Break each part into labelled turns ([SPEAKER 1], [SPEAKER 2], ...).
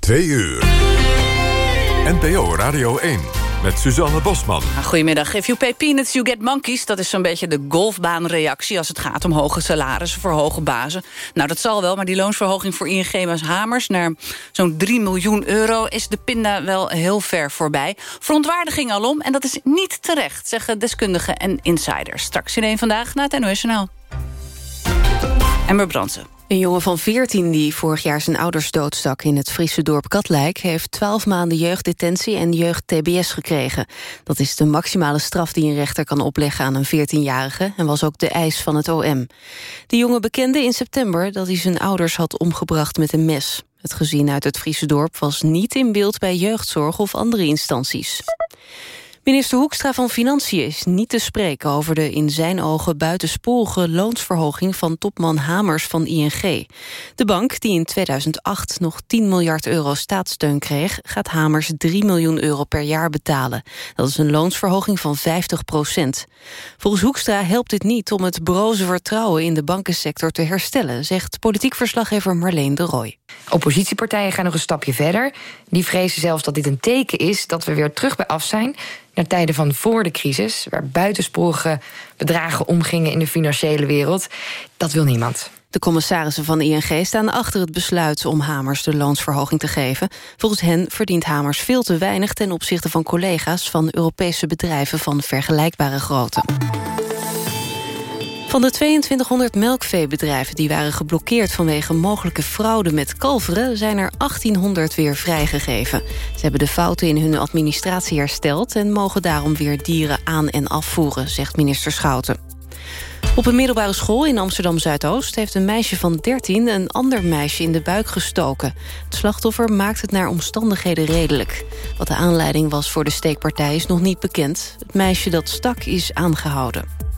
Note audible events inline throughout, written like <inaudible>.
[SPEAKER 1] 2 uur. NPO Radio 1 met Suzanne Bosman.
[SPEAKER 2] Nou, goedemiddag. If you pay peanuts, you get monkeys. Dat is zo'n beetje de golfbaanreactie als het gaat om hoge salarissen voor hoge bazen. Nou, dat zal wel, maar die loonsverhoging voor ING was Hamers... naar zo'n 3 miljoen euro is de pinda wel heel ver voorbij. Verontwaardiging alom, en dat is niet terecht... zeggen deskundigen en insiders. Straks in een vandaag na het NOS Journaal. Emmer Brandsen.
[SPEAKER 3] Een jongen van 14 die vorig jaar zijn ouders doodstak... in het Friese dorp Katlijk... heeft 12 maanden jeugddetentie en jeugd-TBS gekregen. Dat is de maximale straf die een rechter kan opleggen aan een 14-jarige... en was ook de eis van het OM. De jongen bekende in september dat hij zijn ouders had omgebracht met een mes. Het gezin uit het Friese dorp was niet in beeld bij jeugdzorg of andere instanties. Minister Hoekstra van Financiën is niet te spreken over de in zijn ogen buitensporige loonsverhoging van topman Hamers van ING. De bank, die in 2008 nog 10 miljard euro staatssteun kreeg, gaat Hamers 3 miljoen euro per jaar betalen. Dat is een loonsverhoging van 50 procent. Volgens Hoekstra helpt dit niet om het broze vertrouwen in de bankensector te herstellen, zegt politiek verslaggever Marleen de Rooij.
[SPEAKER 4] Oppositiepartijen gaan nog een stapje verder. Die vrezen zelfs dat dit een teken is dat we weer terug bij af zijn naar tijden van voor de crisis, waar buitensporige bedragen omgingen in de financiële wereld. Dat wil niemand.
[SPEAKER 3] De commissarissen van ING staan achter het besluit om Hamers de loonsverhoging te geven. Volgens hen verdient Hamers veel te weinig ten opzichte van collega's van Europese bedrijven van vergelijkbare grootte. Van de 2200 melkveebedrijven die waren geblokkeerd... vanwege mogelijke fraude met kalveren... zijn er 1800 weer vrijgegeven. Ze hebben de fouten in hun administratie hersteld... en mogen daarom weer dieren aan- en afvoeren, zegt minister Schouten. Op een middelbare school in Amsterdam-Zuidoost... heeft een meisje van 13 een ander meisje in de buik gestoken. Het slachtoffer maakt het naar omstandigheden redelijk. Wat de aanleiding was voor de steekpartij is nog niet bekend. Het meisje dat stak is aangehouden.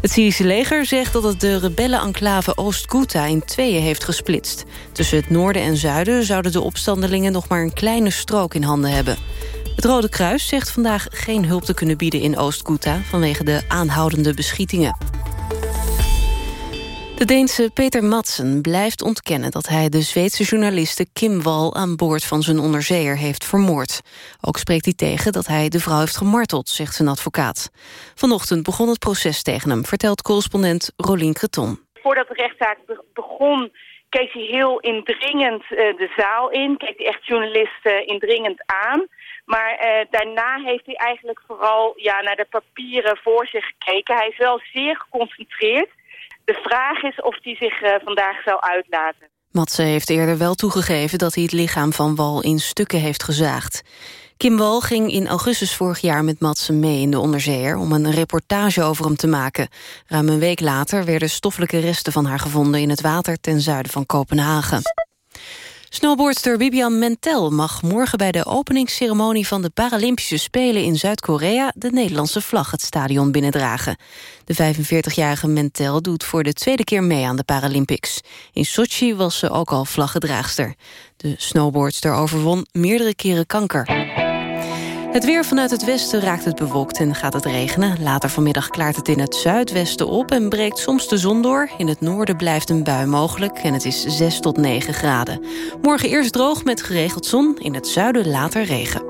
[SPEAKER 3] Het Syrische leger zegt dat het de rebellenenclave Oost-Ghouta in tweeën heeft gesplitst. Tussen het noorden en zuiden zouden de opstandelingen nog maar een kleine strook in handen hebben. Het Rode Kruis zegt vandaag geen hulp te kunnen bieden in Oost-Ghouta vanwege de aanhoudende beschietingen. De Deense Peter Madsen blijft ontkennen dat hij de Zweedse journaliste Kim Wall aan boord van zijn onderzeeër heeft vermoord. Ook spreekt hij tegen dat hij de vrouw heeft gemarteld, zegt zijn advocaat. Vanochtend begon het proces tegen hem, vertelt correspondent Rolien Creton.
[SPEAKER 5] Voordat de rechtszaak begon keek hij heel indringend uh, de zaal in, keek hij echt journalisten indringend aan. Maar uh, daarna heeft hij eigenlijk vooral ja, naar de papieren voor zich gekeken. Hij is wel zeer geconcentreerd. De vraag is of hij zich uh, vandaag zou uitlaten.
[SPEAKER 3] Matze heeft eerder wel toegegeven dat hij het lichaam van Wal in stukken heeft gezaagd. Kim Wal ging in augustus vorig jaar met Matsen mee in de onderzeeër... om een reportage over hem te maken. Ruim een week later werden stoffelijke resten van haar gevonden... in het water ten zuiden van Kopenhagen. Snowboardster Bibian Mentel mag morgen bij de openingsceremonie van de Paralympische Spelen in Zuid-Korea de Nederlandse vlag het stadion binnendragen. De 45-jarige Mentel doet voor de tweede keer mee aan de Paralympics. In Sochi was ze ook al vlaggedraagster. De snowboardster overwon meerdere keren kanker. Het weer vanuit het westen raakt het bewolkt en gaat het regenen. Later vanmiddag klaart het in het zuidwesten op en breekt soms de zon door. In het noorden blijft een bui mogelijk en het is 6 tot 9 graden. Morgen eerst droog met geregeld zon, in het zuiden later regen.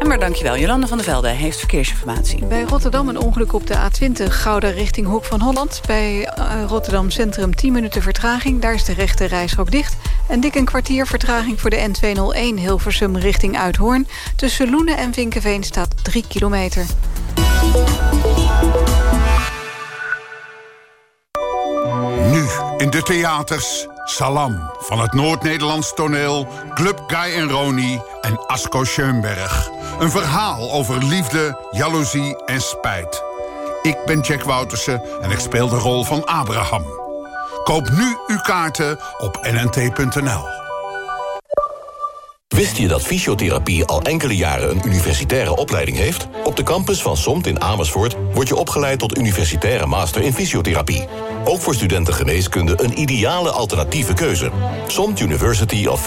[SPEAKER 2] En maar dankjewel, Jolanda van der Velde heeft verkeersinformatie.
[SPEAKER 6] Bij Rotterdam een ongeluk op de A20 Gouda richting Hoek van Holland. Bij uh, Rotterdam Centrum 10 minuten vertraging. Daar is de rechte reishok dicht. En dik een kwartier vertraging voor de N201 Hilversum richting Uithoorn. Tussen Loenen en Vinkenveen staat 3 kilometer.
[SPEAKER 7] Nu in de theaters Salam van het Noord-Nederlands toneel... Club Guy en Roni en Asko Schoenberg. Een verhaal over liefde, jaloezie en spijt. Ik ben Jack Woutersen en ik speel de rol van Abraham. Koop nu uw kaarten op nnt.nl.
[SPEAKER 8] Wist je dat fysiotherapie al enkele jaren een universitaire opleiding heeft? Op de campus van SOMT in Amersfoort word je opgeleid tot universitaire master in fysiotherapie. Ook voor studenten geneeskunde een ideale alternatieve keuze. SOMT University of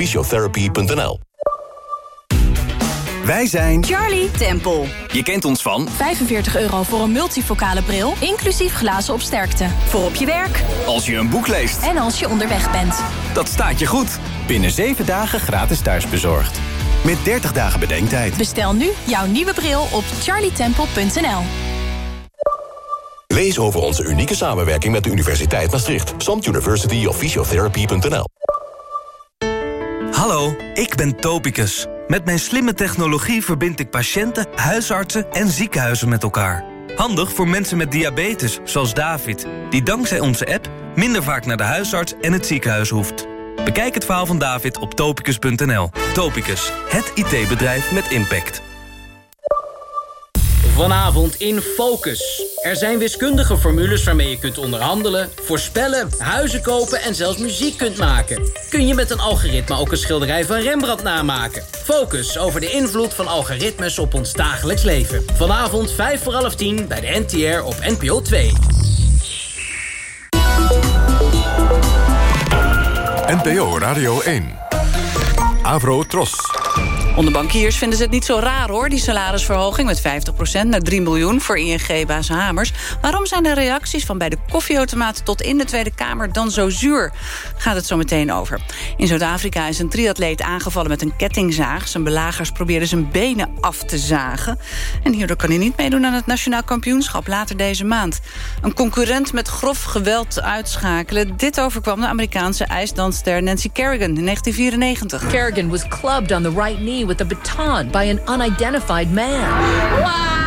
[SPEAKER 9] Wij zijn
[SPEAKER 10] Charlie Temple.
[SPEAKER 9] Je kent ons van
[SPEAKER 10] 45 euro voor een multifocale bril, inclusief glazen op sterkte. Voor op je werk.
[SPEAKER 9] Als je een boek leest.
[SPEAKER 10] En als je onderweg bent.
[SPEAKER 9] Dat staat je goed. Binnen 7 dagen gratis thuisbezorgd. Met 30 dagen bedenktijd.
[SPEAKER 10] Bestel nu jouw nieuwe bril op charlietemple.nl.
[SPEAKER 8] Lees over onze unieke samenwerking met de Universiteit Maastricht. Samt University of Physiotherapy.nl
[SPEAKER 11] Hallo, ik ben Topicus. Met mijn slimme technologie verbind ik patiënten, huisartsen en ziekenhuizen met elkaar. Handig voor mensen met diabetes, zoals David... die dankzij onze app minder vaak naar de huisarts en het ziekenhuis hoeft. Bekijk het verhaal van David op topicus.nl. Topicus, het IT-bedrijf met impact.
[SPEAKER 12] Vanavond in Focus. Er zijn wiskundige formules waarmee je kunt onderhandelen, voorspellen, huizen kopen en zelfs muziek kunt maken. Kun je met een algoritme ook een schilderij van Rembrandt namaken? Focus over de invloed van algoritmes op ons dagelijks leven. Vanavond 5 voor half 10 bij de NTR op NPO 2.
[SPEAKER 1] NPO Radio 1. Avro Tros.
[SPEAKER 2] Onder bankiers vinden ze het niet zo raar hoor, die salarisverhoging met 50% naar 3 miljoen voor ING-baas Hamers. Waarom zijn de reacties van bij de koffieautomaat tot in de Tweede Kamer dan zo zuur? Gaat het zo meteen over. In Zuid-Afrika is een triatleet aangevallen met een kettingzaag. Zijn belagers probeerden zijn benen af te zagen. En hierdoor kan hij niet meedoen aan het nationaal kampioenschap later deze maand. Een concurrent met grof geweld uitschakelen. Dit overkwam de Amerikaanse ijsdanster Nancy Kerrigan in 1994.
[SPEAKER 13] Kerrigan was clubbed on the right knee with a baton by an unidentified man. <laughs>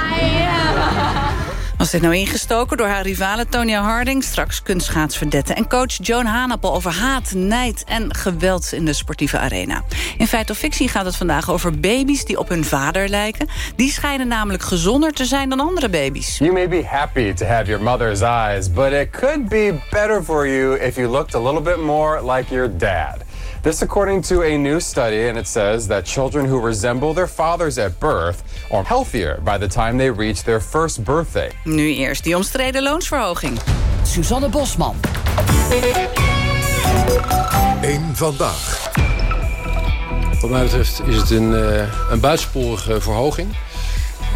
[SPEAKER 2] Was dit nou ingestoken door haar rivale Tonya Harding... straks kunstschaatsverdette en coach Joan Hanappel... over haat, nijd en geweld in de sportieve arena. In Feit of Fictie gaat het vandaag over baby's die op hun vader lijken. Die schijnen namelijk gezonder te zijn dan andere baby's.
[SPEAKER 14] You may be happy to have your mother's eyes... but it could be better for you if you looked a little bit more like your dad. This according to a new study, and it says that children who resemble their fathers at birth are healthier by the time they reach their first birthday.
[SPEAKER 2] Nu eerst die omstreden loonsverhoging.
[SPEAKER 15] Suzanne Bosman.
[SPEAKER 1] Eén vandaag.
[SPEAKER 16] Wat mij betreft is het een, uh, een buitensporige verhoging.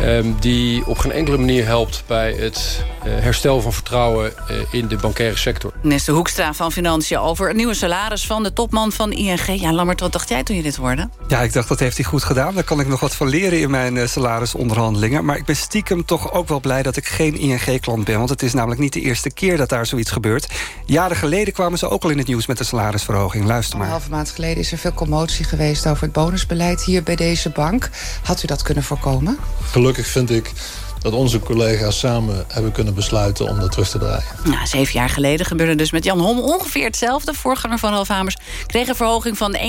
[SPEAKER 16] Um, die op geen enkele manier helpt bij het uh, herstel van vertrouwen uh, in de bankaire sector.
[SPEAKER 2] Minister Hoekstra van Financiën over het nieuwe salaris van de topman van ING. Ja, Lammert, wat dacht jij toen je dit hoorde?
[SPEAKER 17] Ja, ik dacht dat heeft hij goed gedaan. Daar kan ik nog wat van leren in mijn uh, salarisonderhandelingen. Maar ik ben stiekem toch ook wel blij dat ik geen ING-klant ben. Want het is namelijk niet de eerste keer dat daar zoiets gebeurt. Jaren geleden kwamen ze ook al in het nieuws met de salarisverhoging. Luister maar.
[SPEAKER 18] Een halve maand geleden is er veel commotie geweest over het bonusbeleid hier bij deze bank. Had u dat kunnen voorkomen?
[SPEAKER 19] Gelukkig vind ik dat onze collega's samen hebben kunnen besluiten om dat terug te draaien.
[SPEAKER 2] Nou, zeven jaar geleden gebeurde dus met Jan Hom ongeveer hetzelfde. Voorganger van Ralf Hamers kreeg een verhoging van 1,25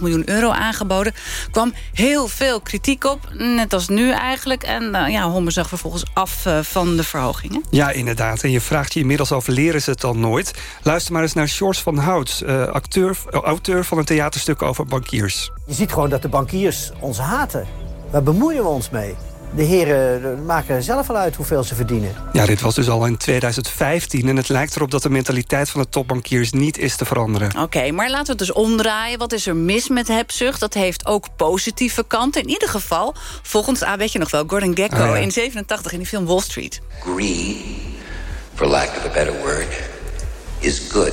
[SPEAKER 2] miljoen euro aangeboden. kwam heel veel kritiek op, net als nu eigenlijk. En uh, ja, Homme zag vervolgens af uh, van de verhogingen.
[SPEAKER 17] Ja, inderdaad. En je vraagt je inmiddels af, leren ze het dan nooit? Luister maar eens naar George van Hout, uh, acteur, auteur van een theaterstuk over bankiers.
[SPEAKER 20] Je ziet gewoon dat de bankiers ons haten. Waar bemoeien we ons mee? De heren maken zelf wel uit hoeveel ze verdienen.
[SPEAKER 17] Ja, dit was dus al in 2015 en het lijkt erop dat de mentaliteit van de topbankiers niet is te veranderen.
[SPEAKER 2] Oké, okay, maar laten we het dus omdraaien. Wat is er mis met hebzucht? Dat heeft ook positieve kanten. In ieder geval, volgens, ah, weet je nog wel, Gordon Gekko oh, ja. in 87 in die film Wall Street.
[SPEAKER 21] Greed, for lack of a better word, is good.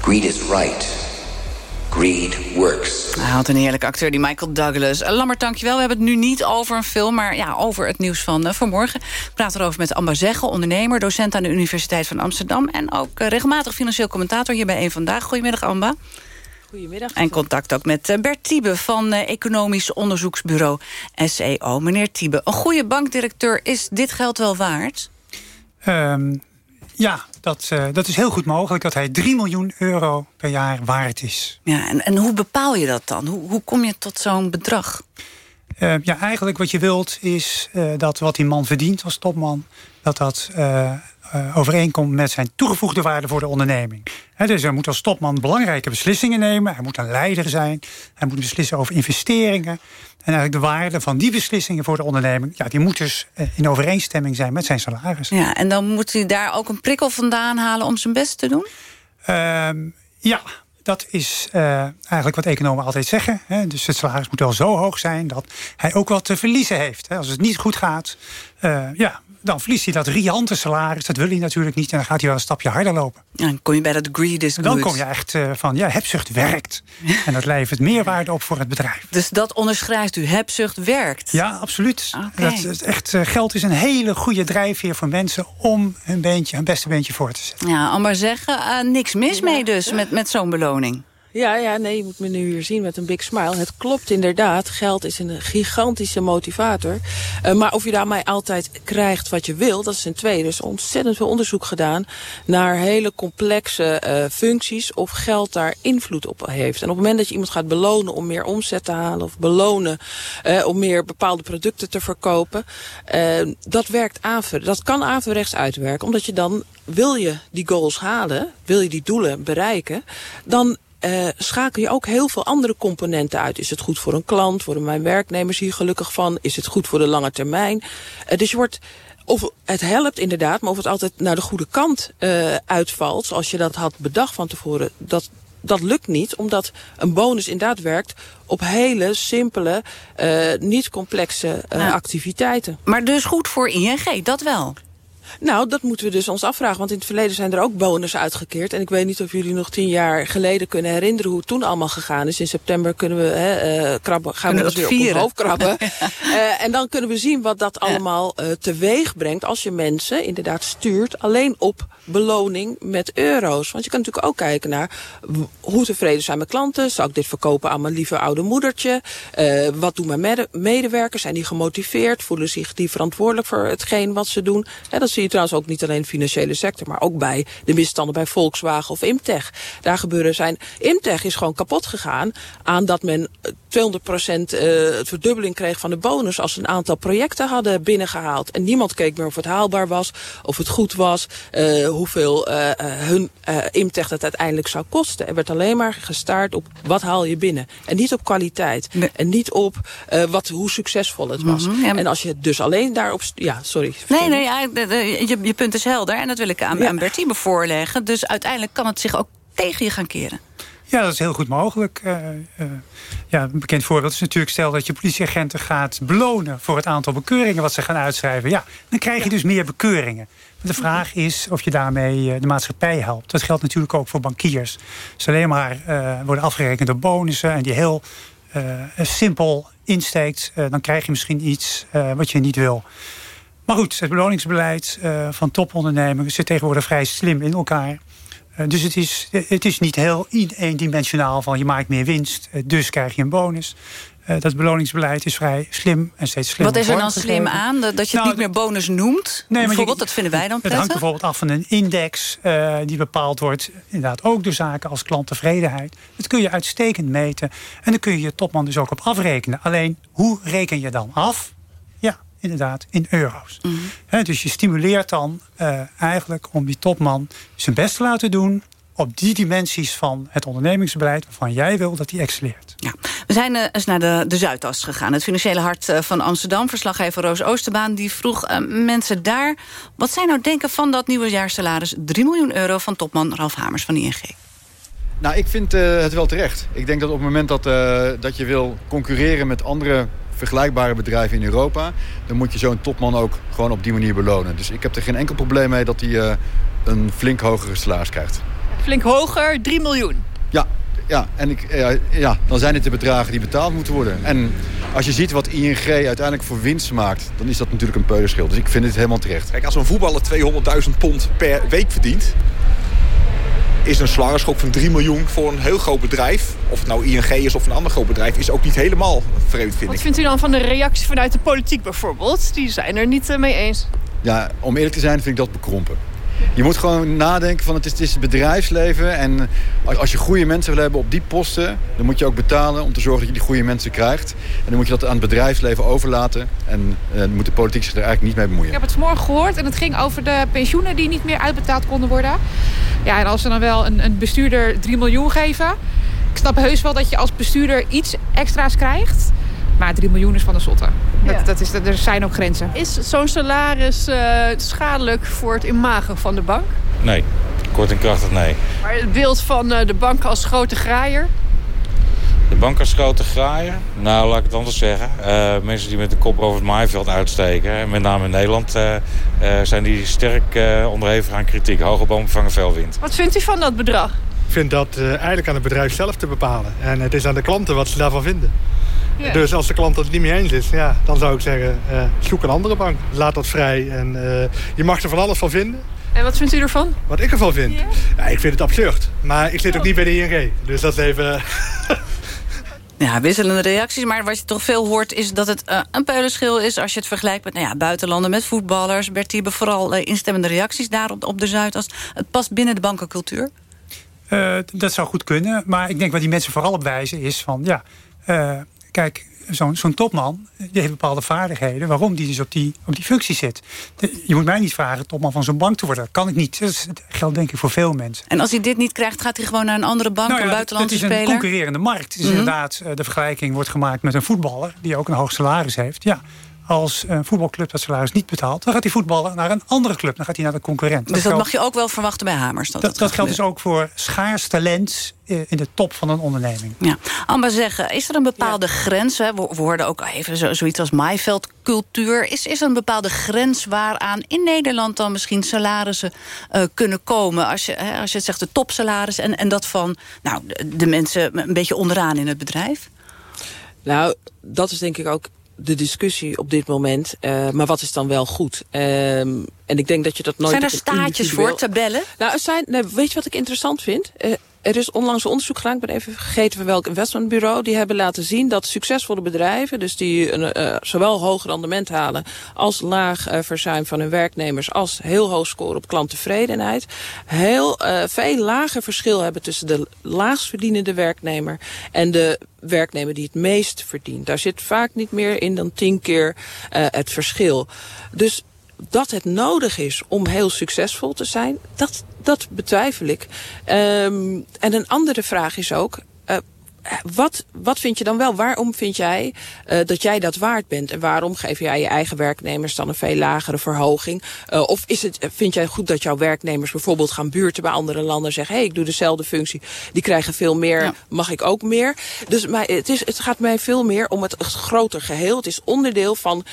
[SPEAKER 21] Greed is right. Greed works.
[SPEAKER 2] Hij had een heerlijke acteur, die Michael Douglas. Lammert, dankjewel. We hebben het nu niet over een film, maar ja, over het nieuws van uh, vanmorgen. Ik praat erover met Amba Zegge, ondernemer, docent aan de Universiteit van Amsterdam... en ook uh, regelmatig financieel commentator hier bij Eén Vandaag. Goedemiddag, Amba.
[SPEAKER 22] Goedemiddag.
[SPEAKER 2] En contact ook met uh, Bert Tiebe van Economisch Onderzoeksbureau SEO. Meneer Tiebe, een goede bankdirecteur, is dit geld wel waard?
[SPEAKER 22] Um, ja, dat, uh, dat is heel goed mogelijk dat hij 3 miljoen euro per jaar waard is.
[SPEAKER 2] Ja, en, en hoe bepaal je dat dan? Hoe, hoe kom je tot zo'n bedrag?
[SPEAKER 22] Uh, ja, eigenlijk wat je wilt is uh, dat wat die man verdient als topman... dat dat overeenkomt met zijn toegevoegde waarde voor de onderneming. He, dus hij moet als topman belangrijke beslissingen nemen. Hij moet een leider zijn. Hij moet beslissen over investeringen. En eigenlijk de waarde van die beslissingen voor de onderneming... Ja, die moet dus in overeenstemming zijn met zijn salaris.
[SPEAKER 2] Ja, en dan moet hij daar ook een prikkel vandaan halen om zijn best te doen?
[SPEAKER 22] Uh, ja, dat is uh, eigenlijk wat economen altijd zeggen. Hè. Dus het salaris moet wel zo hoog zijn dat hij ook wat te verliezen heeft. Hè. Als het niet goed gaat, uh, ja, dan verliest hij dat riante salaris. Dat wil hij natuurlijk niet. En dan gaat hij wel een stapje harder lopen.
[SPEAKER 2] Ja, dan kom je bij dat greed is good.
[SPEAKER 22] Dan kom je echt uh, van, ja, hebzucht werkt. <laughs> en dat levert meerwaarde op voor het bedrijf.
[SPEAKER 2] Dus dat onderschrijft u, hebzucht werkt?
[SPEAKER 22] Ja, absoluut. Okay. Dat, echt, uh, geld is een hele goede drijfveer voor mensen... om hun, beentje, hun beste beentje voor te zetten.
[SPEAKER 2] Ja, al maar zeggen, uh, niks mis mee dus met, met zo'n beloning.
[SPEAKER 23] Ja, ja, nee, je moet me nu hier zien met een big smile. Het klopt inderdaad. Geld is een gigantische motivator. Uh, maar of je daarmee altijd krijgt wat je wil, dat is een tweede. Er is ontzettend veel onderzoek gedaan naar hele complexe uh, functies of geld daar invloed op heeft. En op het moment dat je iemand gaat belonen om meer omzet te halen of belonen uh, om meer bepaalde producten te verkopen, dat werkt averechts. Dat kan averechts uitwerken, omdat je dan wil je die goals halen, wil je die doelen bereiken, dan uh, schakel je ook heel veel andere componenten uit. Is het goed voor een klant? Worden mijn werknemers hier gelukkig van? Is het goed voor de lange termijn? Uh, dus je wordt of het helpt inderdaad, maar of het altijd naar de goede kant uh, uitvalt... zoals je dat had bedacht van tevoren, dat, dat lukt niet. Omdat een bonus inderdaad werkt op hele simpele, uh, niet complexe uh, activiteiten.
[SPEAKER 2] Maar dus goed voor ING, dat wel?
[SPEAKER 23] Nou, dat moeten we dus ons afvragen. Want in het verleden zijn er ook bonussen uitgekeerd. En ik weet niet of jullie nog tien jaar geleden kunnen herinneren... hoe het toen allemaal gegaan is. In september kunnen we hè, uh, krabben, gaan kunnen we dus weer op ons hoofd krabben. uh, <laughs> en dan kunnen we zien wat dat allemaal uh, teweeg brengt... als je mensen inderdaad stuurt alleen op beloning met euro's. Want je kan natuurlijk ook kijken naar hoe tevreden zijn mijn klanten. Zal ik dit verkopen aan mijn lieve oude moedertje? Wat doen mijn mede medewerkers? Zijn die gemotiveerd? Voelen zich die verantwoordelijk voor hetgeen wat ze doen? Ja, dat zie je trouwens ook niet alleen in de financiële sector... maar ook bij de misstanden bij Volkswagen of Imtech. Daar gebeuren zijn... Imtech is gewoon kapot gegaan aan dat men 200 procent uh, verdubbeling kreeg van de bonus... als ze een aantal projecten hadden binnengehaald. En niemand keek meer of het haalbaar was, of het goed was... Uh, hoeveel hun Imtech dat uiteindelijk zou kosten. Er werd alleen maar gestaard op wat haal je binnen. En niet op kwaliteit. Nee. En niet op wat, hoe succesvol het was. Mm -hmm, ja. En als je het dus alleen daarop... Ja, sorry.
[SPEAKER 2] Nee, nee, ja, je, je punt is helder. En dat wil ik aan, ja. aan Bertie voorleggen. Dus uiteindelijk kan het zich ook tegen je gaan keren.
[SPEAKER 22] Ja, dat is heel goed mogelijk. Uh, uh, ja, een bekend voorbeeld is natuurlijk... stel dat je politieagenten gaat belonen... voor het aantal bekeuringen wat ze gaan uitschrijven. Ja, dan krijg je dus meer bekeuringen. De vraag is of je daarmee de maatschappij helpt. Dat geldt natuurlijk ook voor bankiers. Als alleen maar uh, worden afgerekend door bonussen... en die heel simpel insteekt... dan krijg je misschien iets wat je niet wil. Maar goed, het beloningsbeleid van topondernemingen... zit tegenwoordig vrij slim in elkaar... Dus het is, het is niet heel eendimensionaal van je maakt meer winst, dus krijg je een bonus. Dat beloningsbeleid is vrij slim en steeds slimmer.
[SPEAKER 2] Wat is er dan slim aan? Dat je het nou, niet meer bonus noemt? Nee, bijvoorbeeld, je, dat vinden wij dan prettig.
[SPEAKER 22] Het hangt bijvoorbeeld af van een index uh, die bepaald wordt. Inderdaad ook door zaken als klanttevredenheid. Dat kun je uitstekend meten. En dan kun je je topman dus ook op afrekenen. Alleen, hoe reken je dan af? Inderdaad, in euro's. Mm -hmm. He, dus je stimuleert dan uh, eigenlijk om die topman zijn best te laten doen op die dimensies van het ondernemingsbeleid... waarvan jij wil dat die excelleert.
[SPEAKER 2] Ja. We zijn uh, eens naar de, de Zuidas gegaan. Het financiële hart uh, van Amsterdam. Verslaggever Roos Oosterbaan die vroeg uh, mensen daar... wat zij nou denken van dat nieuwe jaarsalaris 3 miljoen euro... van topman Ralf Hamers van ING.
[SPEAKER 15] Nou, ik vind het wel terecht. Ik denk dat op het moment dat, dat je wil concurreren met andere vergelijkbare bedrijven in Europa... dan moet je zo'n topman ook gewoon op die manier belonen. Dus ik heb er geen enkel probleem mee dat hij een flink hogere salaris krijgt.
[SPEAKER 24] Flink hoger, 3 miljoen.
[SPEAKER 15] Ja, ja, en ik, ja, ja, dan zijn het de bedragen die betaald moeten worden. En als je ziet wat ING uiteindelijk voor winst maakt... dan is dat natuurlijk een peulenschil. Dus ik vind het helemaal terecht.
[SPEAKER 25] Kijk, als een voetballer 200.000 pond per week verdient... is een salarisschok van 3 miljoen voor een heel groot bedrijf... of het nou ING is of een ander groot bedrijf... is ook niet helemaal vreemd, vind
[SPEAKER 24] wat
[SPEAKER 25] ik.
[SPEAKER 24] vindt u dan van de reacties vanuit de politiek bijvoorbeeld? Die zijn er niet mee eens.
[SPEAKER 15] Ja, om eerlijk te zijn vind ik dat bekrompen. Je moet gewoon nadenken van het is, het bedrijfsleven. En als je goede mensen wil hebben op die posten... dan moet je ook betalen om te zorgen dat je die goede mensen krijgt. En dan moet je dat aan het bedrijfsleven overlaten. En uh, moet de politiek zich er eigenlijk niet mee bemoeien.
[SPEAKER 24] Ik heb het vanmorgen gehoord en het ging over de pensioenen die niet meer uitbetaald konden worden. Ja, en als ze dan wel een, een bestuurder 3 miljoen geven... ik snap heus wel dat je als bestuurder iets extra's krijgt... Maar 3 miljoen is van de zotte. Dat, ja. dat is, er zijn ook grenzen. Is zo'n salaris uh, schadelijk voor het imago van de bank?
[SPEAKER 26] Nee, kort en krachtig nee.
[SPEAKER 24] Maar het beeld van uh, de bank als grote graaier?
[SPEAKER 26] De
[SPEAKER 27] bankers grote graaien? Nou, laat ik het anders zeggen. Uh, mensen die met de kop over het maaiveld uitsteken... met name in Nederland... Uh, zijn die sterk onderhevig aan kritiek. Hoge bomen vangen veel wind.
[SPEAKER 24] Wat vindt u van dat bedrag?
[SPEAKER 28] Ik vind dat eigenlijk aan het bedrijf zelf te bepalen. En het is aan de klanten wat ze daarvan vinden. Ja. Dus als de klant het niet mee eens is, ja, dan zou ik zeggen, zoek een andere bank. Laat dat vrij en je mag er van alles van vinden.
[SPEAKER 24] En wat vindt u ervan?
[SPEAKER 28] Wat ik ervan vind? Ja? ik vind het absurd. Maar ik zit ook niet bij de ING. Dus dat is even... <laughs>
[SPEAKER 2] Ja, wisselende reacties. Maar wat je toch veel hoort is dat het uh, een peulenschil is... als je het vergelijkt met nou ja, buitenlanden, met voetballers. Bertie, vooral uh, instemmende reacties daar op, op de Zuidas. Het past binnen de bankencultuur?
[SPEAKER 22] Uh, dat zou goed kunnen. Maar ik denk wat die mensen vooral op wijzen is van... ja, kijk, zo'n zo'n topman die heeft bepaalde vaardigheden... waarom die dus op die, op die functie zit. je moet mij niet vragen topman van zo'n bank te worden. Dat kan ik niet. Dat geldt denk ik voor veel mensen.
[SPEAKER 2] En als hij dit niet krijgt, gaat hij gewoon naar een andere bank... Nou een buitenlandse speler?
[SPEAKER 22] Het is een concurrerende markt. Mhm. inderdaad, eh, de vergelijking wordt gemaakt met een voetballer... die ook een hoog salaris heeft. Ja, als een voetbalclub dat salaris niet betaalt... dan gaat die voetballer naar een andere club. Dan gaat hij naar de concurrent.
[SPEAKER 2] Dus dat, mag je ook wel verwachten bij Hamers?
[SPEAKER 22] Dat, dat, geldt dus ook voor schaars talent eh, in de top van een onderneming.
[SPEAKER 2] Ja. Amba zeggen, is er een bepaalde grens? Hè? We, hoorden ook even zo, zoiets als maaiveldcultuur. Is, is er een bepaalde grens waaraan in Nederland dan misschien salarissen uh, kunnen komen? Als je, hè, als je het zegt de topsalaris en, en dat van nou, de, de mensen een beetje onderaan in het bedrijf?
[SPEAKER 23] Nou, dat is denk ik ook de discussie op dit moment. Uh, maar wat is dan wel goed? Um, en ik denk dat je dat nooit...
[SPEAKER 2] Zijn er staatjes voor, tabellen?
[SPEAKER 23] Nou, zijn, nee, weet je wat ik interessant vind? Er is onlangs onderzoek gedaan, ik ben even vergeten van welk investmentbureau. Die hebben laten zien dat succesvolle bedrijven, dus die uh, zowel hoog rendement halen als laag uh, verzuim van hun werknemers, als heel hoog scoren op klanttevredenheid, heel uh, veel lager verschil hebben tussen de laagst verdienende werknemer en de werknemer die het meest verdient. Daar zit vaak niet meer in dan tien keer het verschil. Dus dat het nodig is om heel succesvol te zijn, dat, dat betwijfel ik. Um, en een andere vraag is ook, wat, wat vind je dan wel? Waarom vind jij uh, dat jij dat waard bent? En waarom geef jij je eigen werknemers dan een veel lagere verhoging? Uh, of is het, vind jij goed dat jouw werknemers bijvoorbeeld gaan buurten bij andere landen en zeggen: hé, hey, ik doe dezelfde functie, die krijgen veel meer, ja. mag ik ook meer? Dus maar het, is, het gaat mij veel meer om het groter geheel. Het is onderdeel van,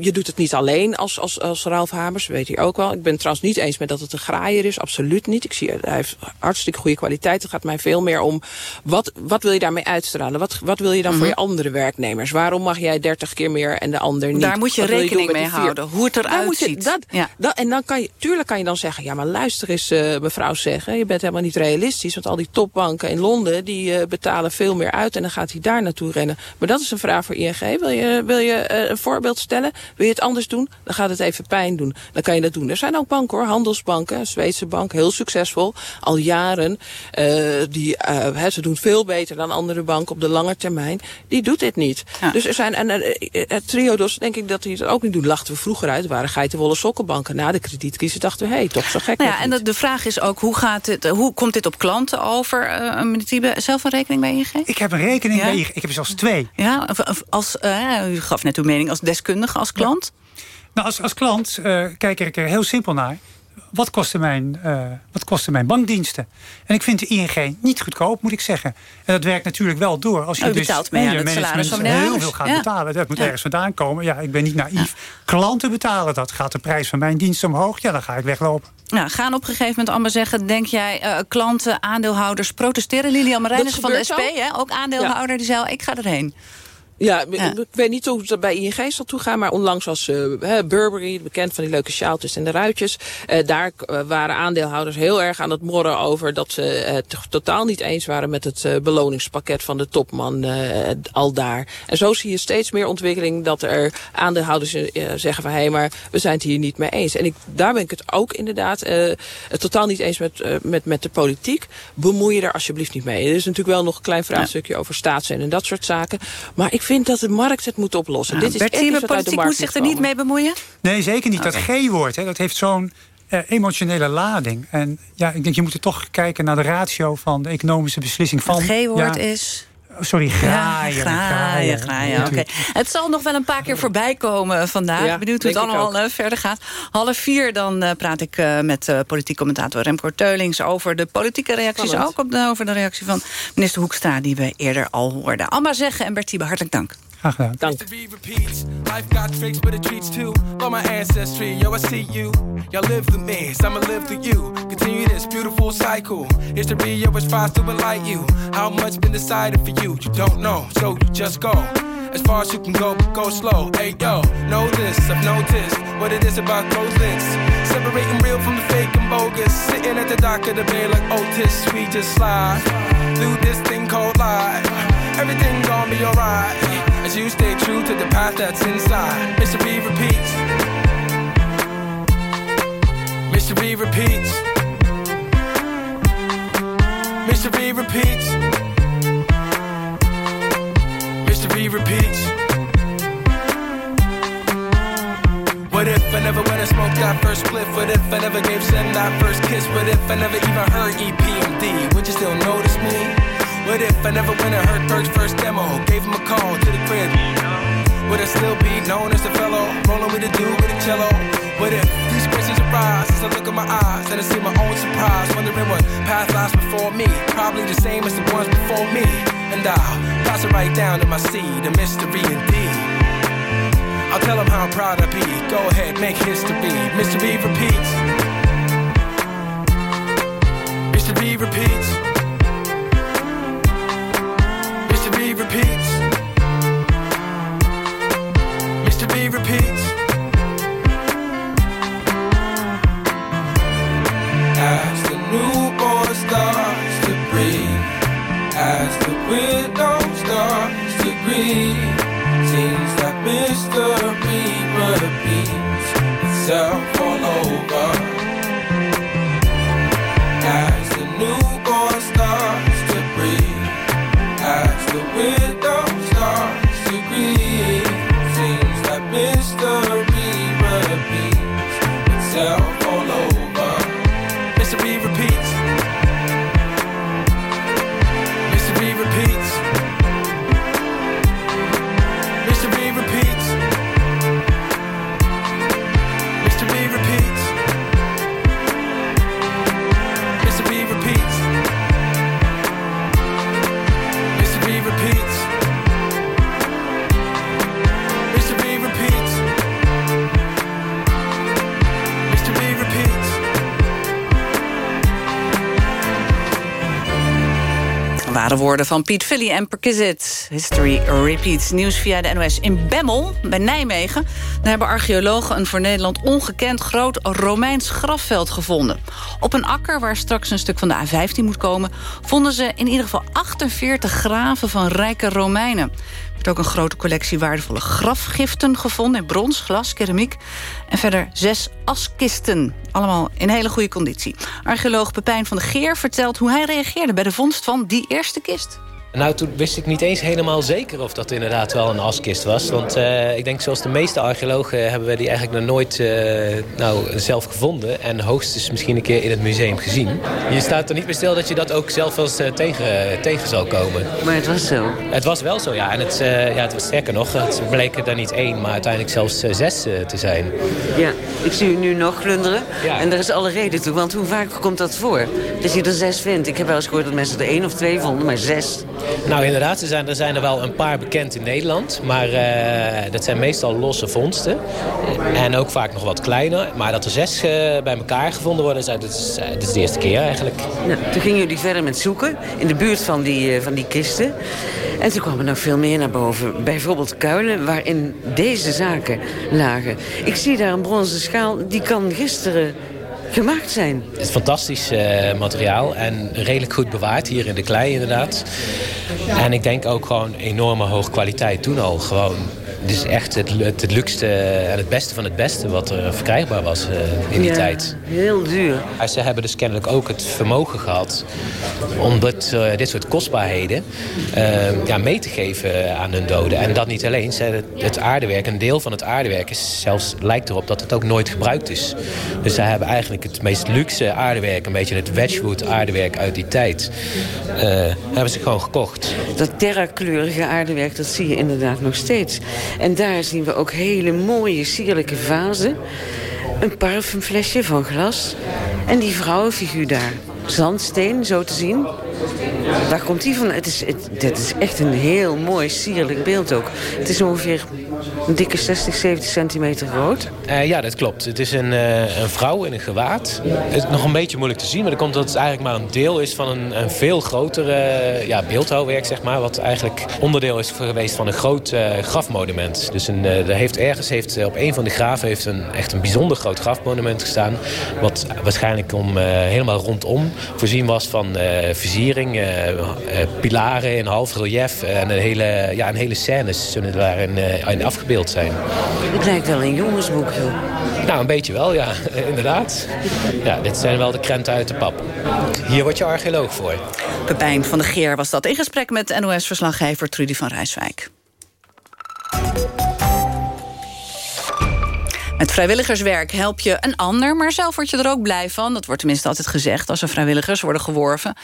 [SPEAKER 23] je doet het niet alleen als, als, als Ralf Hamers, weet je ook wel. Ik ben het trouwens niet eens met dat het een graaier is, absoluut niet. Ik zie, hij heeft hartstikke goede kwaliteit. Het gaat mij veel meer om, wat, wat wil je daarmee uitstralen? Wat, wat wil je dan mm -hmm. voor je andere werknemers? Waarom mag jij 30 keer meer en de ander niet?
[SPEAKER 2] Daar moet je
[SPEAKER 23] wat
[SPEAKER 2] rekening je mee houden, hoe het eruit ziet.
[SPEAKER 23] Dat,
[SPEAKER 2] ja.
[SPEAKER 23] dat, en dan kan je, tuurlijk kan je dan zeggen, ja maar luister eens uh, mevrouw zeggen, je bent helemaal niet realistisch, want al die topbanken in Londen, die uh, betalen veel meer uit en dan gaat hij daar naartoe rennen. Maar dat is een vraag voor ING. Wil je, wil je uh, een voorbeeld stellen? Wil je het anders doen? Dan gaat het even pijn doen. Dan kan je dat doen. Er zijn ook banken hoor, handelsbanken, Zweedse bank, heel succesvol, al jaren. die, ze doen veel beter dan andere banken op de lange termijn, die doet dit niet. Ja. Dus er zijn, en het Triodos, denk ik dat die het ook niet doen. Lachten we vroeger uit, waren geitenwolle sokkenbanken. Na de kredietcrisis dachten we, hé, hey, toch zo gek.
[SPEAKER 2] Nou ja, en de, de, vraag is ook, hoe, gaat dit, hoe komt dit op klanten over? Uh, meneer Tiebe, zelf een rekening bij ING?
[SPEAKER 22] Ik heb een rekening ja? bij ING, ik heb zelfs twee.
[SPEAKER 2] Ja, als, uh, u gaf net uw mening als deskundige, als klant?
[SPEAKER 22] Ja. Nou, als, als klant uh, kijk ik er heel simpel naar wat kosten, mijn, uh, wat kosten mijn bankdiensten? En ik vind de ING niet goedkoop, moet ik zeggen. En dat werkt natuurlijk wel door. Als je
[SPEAKER 2] oh,
[SPEAKER 22] dus
[SPEAKER 2] betaalt mee aan het salaris van
[SPEAKER 22] heel veel gaat ja. betalen. Dat moet ja. ergens vandaan komen. Ja, ik ben niet naïef. Ja. Klanten betalen dat. Gaat de prijs van mijn dienst omhoog? Ja, dan ga ik weglopen.
[SPEAKER 2] Ja, gaan op een gegeven moment allemaal zeggen... denk jij, uh, klanten, aandeelhouders protesteren? Lilian Marijnis van de SP, hè, ook aandeelhouder, die zei... ik ga erheen.
[SPEAKER 23] Ja, ja, ik weet niet hoe het bij ING zal toegaan, maar onlangs was uh, Burberry, bekend van die leuke sjaaltjes en de ruitjes. Uh, daar uh, waren aandeelhouders heel erg aan het morren over dat ze het totaal niet eens waren met het beloningspakket van de topman al daar. En zo zie je steeds meer ontwikkeling dat er aandeelhouders zeggen van hé, hey, maar we zijn het hier niet mee eens. En ik, daar ben ik het ook inderdaad totaal niet eens met, met, met de politiek. Bemoei je er alsjeblieft niet mee. Er is natuurlijk wel nog een klein vraagstukje ja. over staatsen en dat soort zaken. Maar ik vind dat de markt het moet oplossen.
[SPEAKER 2] Ja,
[SPEAKER 23] Dit is
[SPEAKER 2] Bertie, de politiek moet zich er niet mee bemoeien?
[SPEAKER 22] Nee, zeker niet. Okay. Dat G-woord, dat heeft zo'n uh, emotionele lading. En ja, ik denk, je moet er toch kijken naar de ratio van de economische beslissing van...
[SPEAKER 2] Het G-woord ja, is...
[SPEAKER 22] sorry, graaien.
[SPEAKER 2] graaien, graaien, oké. Het zal nog wel een paar keer voorbij komen vandaag. Ja, Benieuwd hoe het allemaal verder gaat. Half vier dan praat ik met politiek commentator Remco Teulings... over de politieke reacties, ook op de, over de reactie van minister Hoekstra... die we eerder al hoorden. Alma Zeggen en Bertiebe, hartelijk dank.
[SPEAKER 22] Graag gedaan. Dank.
[SPEAKER 29] Life got tricks, but it treats too. Love my ancestry, yo, I see you. Y'all live through me, so I'ma live through you. Continue this beautiful cycle. History, yo, which strives to enlighten you. How much been decided for you? You don't know, so you just go. As far as you can go, but go slow. Hey, yo, know this, I've noticed what it is about close links. Separating real from the fake and bogus. Sitting at the dock of the bay like oh, Otis, we just slide through this thing called life. Everything gonna be alright as you stay true to the path that's inside. Mystery repeats. Mystery repeats. Mystery repeats. Mystery repeats. What if I never went and smoked that first spliff? What if I never gave Sin that first kiss? What if I never even heard EPMD? Would you still notice me? What if I never went and heard Berg's first demo? Gave him a call to the crib. Would I still be known as the fellow? Rolling with a dude with a cello? What if these questions arise as I look in my eyes and I see my own surprise? Wondering what path lies before me. Probably the same as the ones before me. And I'll pass it right down to my seed, a mystery indeed. I'll tell him how proud I be. Go ahead, make history. Mr. B repeats. Mr. B repeats. Repeats. Mr. B repeats. As the newborn starts to breathe, as the window starts to green, seems that mystery repeats itself all over.
[SPEAKER 2] Woorden van Piet Philly en Perquisite. History repeats. Nieuws via de NOS. In Bemmel, bij Nijmegen... hebben archeologen een voor Nederland ongekend groot Romeins grafveld gevonden. Op een akker waar straks een stuk van de A15 moet komen... vonden ze in ieder geval 48 graven van rijke Romeinen. Werd ook een grote collectie waardevolle grafgiften gevonden... in brons, glas, keramiek. En verder zes askisten. Allemaal in hele goede conditie. Archeoloog Pepijn van de Geer vertelt hoe hij reageerde... bij de vondst van die eerste kist.
[SPEAKER 30] Nou, toen wist ik niet eens helemaal zeker of dat inderdaad wel een askist was. Want uh, ik denk zoals de meeste archeologen hebben we die eigenlijk nog nooit uh, nou, zelf gevonden. En hoogstens misschien een keer in het museum gezien. Je staat er niet meer stil dat je dat ook zelf wel eens uh, tegen, tegen zal komen.
[SPEAKER 31] Maar het was zo?
[SPEAKER 30] Het was wel zo, ja. En het, ja, het was sterker nog, het bleken er niet één, maar uiteindelijk zelfs zes te zijn.
[SPEAKER 31] Ja, ik zie u nu nog glunderen. Ja. En daar is alle reden toe, want hoe vaak komt dat voor? Dat je er zes vindt. Ik heb wel eens gehoord dat mensen er één of twee vonden, maar zes...
[SPEAKER 30] Nou, inderdaad. Er zijn, er zijn er wel een paar bekend in Nederland. Maar uh, dat zijn meestal losse vondsten. En ook vaak nog wat kleiner. Maar dat er zes uh, bij elkaar gevonden worden, dat is, dat is de eerste keer eigenlijk.
[SPEAKER 31] Nou, toen gingen jullie verder met zoeken in de buurt van die, uh, van die kisten. En toen kwamen nog veel meer naar boven. Bijvoorbeeld kuilen waarin deze zaken lagen. Ik zie daar een bronzen schaal. Die kan gisteren gemaakt zijn.
[SPEAKER 30] Het is fantastisch uh, materiaal en redelijk goed bewaard hier in de klei inderdaad. En ik denk ook gewoon enorme hoge kwaliteit toen al. Gewoon dit is echt het, het, het luxste en het beste van het beste wat er verkrijgbaar was in die
[SPEAKER 31] Ja,
[SPEAKER 30] tijd.
[SPEAKER 31] Heel duur.
[SPEAKER 30] Maar Ze hebben dus kennelijk ook het vermogen gehad om dit, eh, dit soort kostbaarheden eh, ja, mee te geven aan hun doden. En dat niet alleen. Ze, het, aardewerk, een deel van het aardewerk is zelfs, lijkt erop dat het ook nooit gebruikt is. Dus zij hebben eigenlijk het meest luxe aardewerk, een beetje het Wedgwood aardewerk uit die tijd, eh, hebben ze gewoon gekocht.
[SPEAKER 31] Dat terrakleurige aardewerk, dat zie je inderdaad nog steeds. En daar zien we ook hele mooie, sierlijke vazen. Een parfumflesje van glas. En die vrouwenfiguur daar. Zandsteen, zo te zien. Waar komt die van? Het is, het, dit is echt een heel mooi, sierlijk beeld ook. Het is ongeveer een dikke 60, 70 centimeter groot.
[SPEAKER 30] Eh, ja, dat klopt. Het is een, eh, een vrouw in een gewaad. Het is nog een beetje moeilijk te zien, maar dat komt omdat het eigenlijk maar een deel is van een, een veel groter eh, ja, beeldhouwwerk, zeg maar. Wat eigenlijk onderdeel is geweest van een groot grafmonument. Dus een, heeft ergens heeft, op een van de graven heeft een, echt een bijzonder groot grafmonument gestaan. Wat waarschijnlijk om, helemaal rondom voorzien was van eh, versiering, eh, eh, pilaren in half relief. En een hele, ja, een hele scènes zullen daarin eh, in afgebeeld zijn.
[SPEAKER 31] Het lijkt wel een jongensboek, joh.
[SPEAKER 30] Nou, een beetje wel, ja, <laughs> inderdaad. Ja, dit zijn wel de krenten uit de pap. Hier word je archeoloog voor.
[SPEAKER 2] Pepijn van de Geer was dat in gesprek met NOS-verslaggever Trudy van Rijswijk. Met vrijwilligerswerk help je een ander, maar zelf word je er ook blij van. Dat wordt tenminste altijd gezegd als er vrijwilligers worden geworven.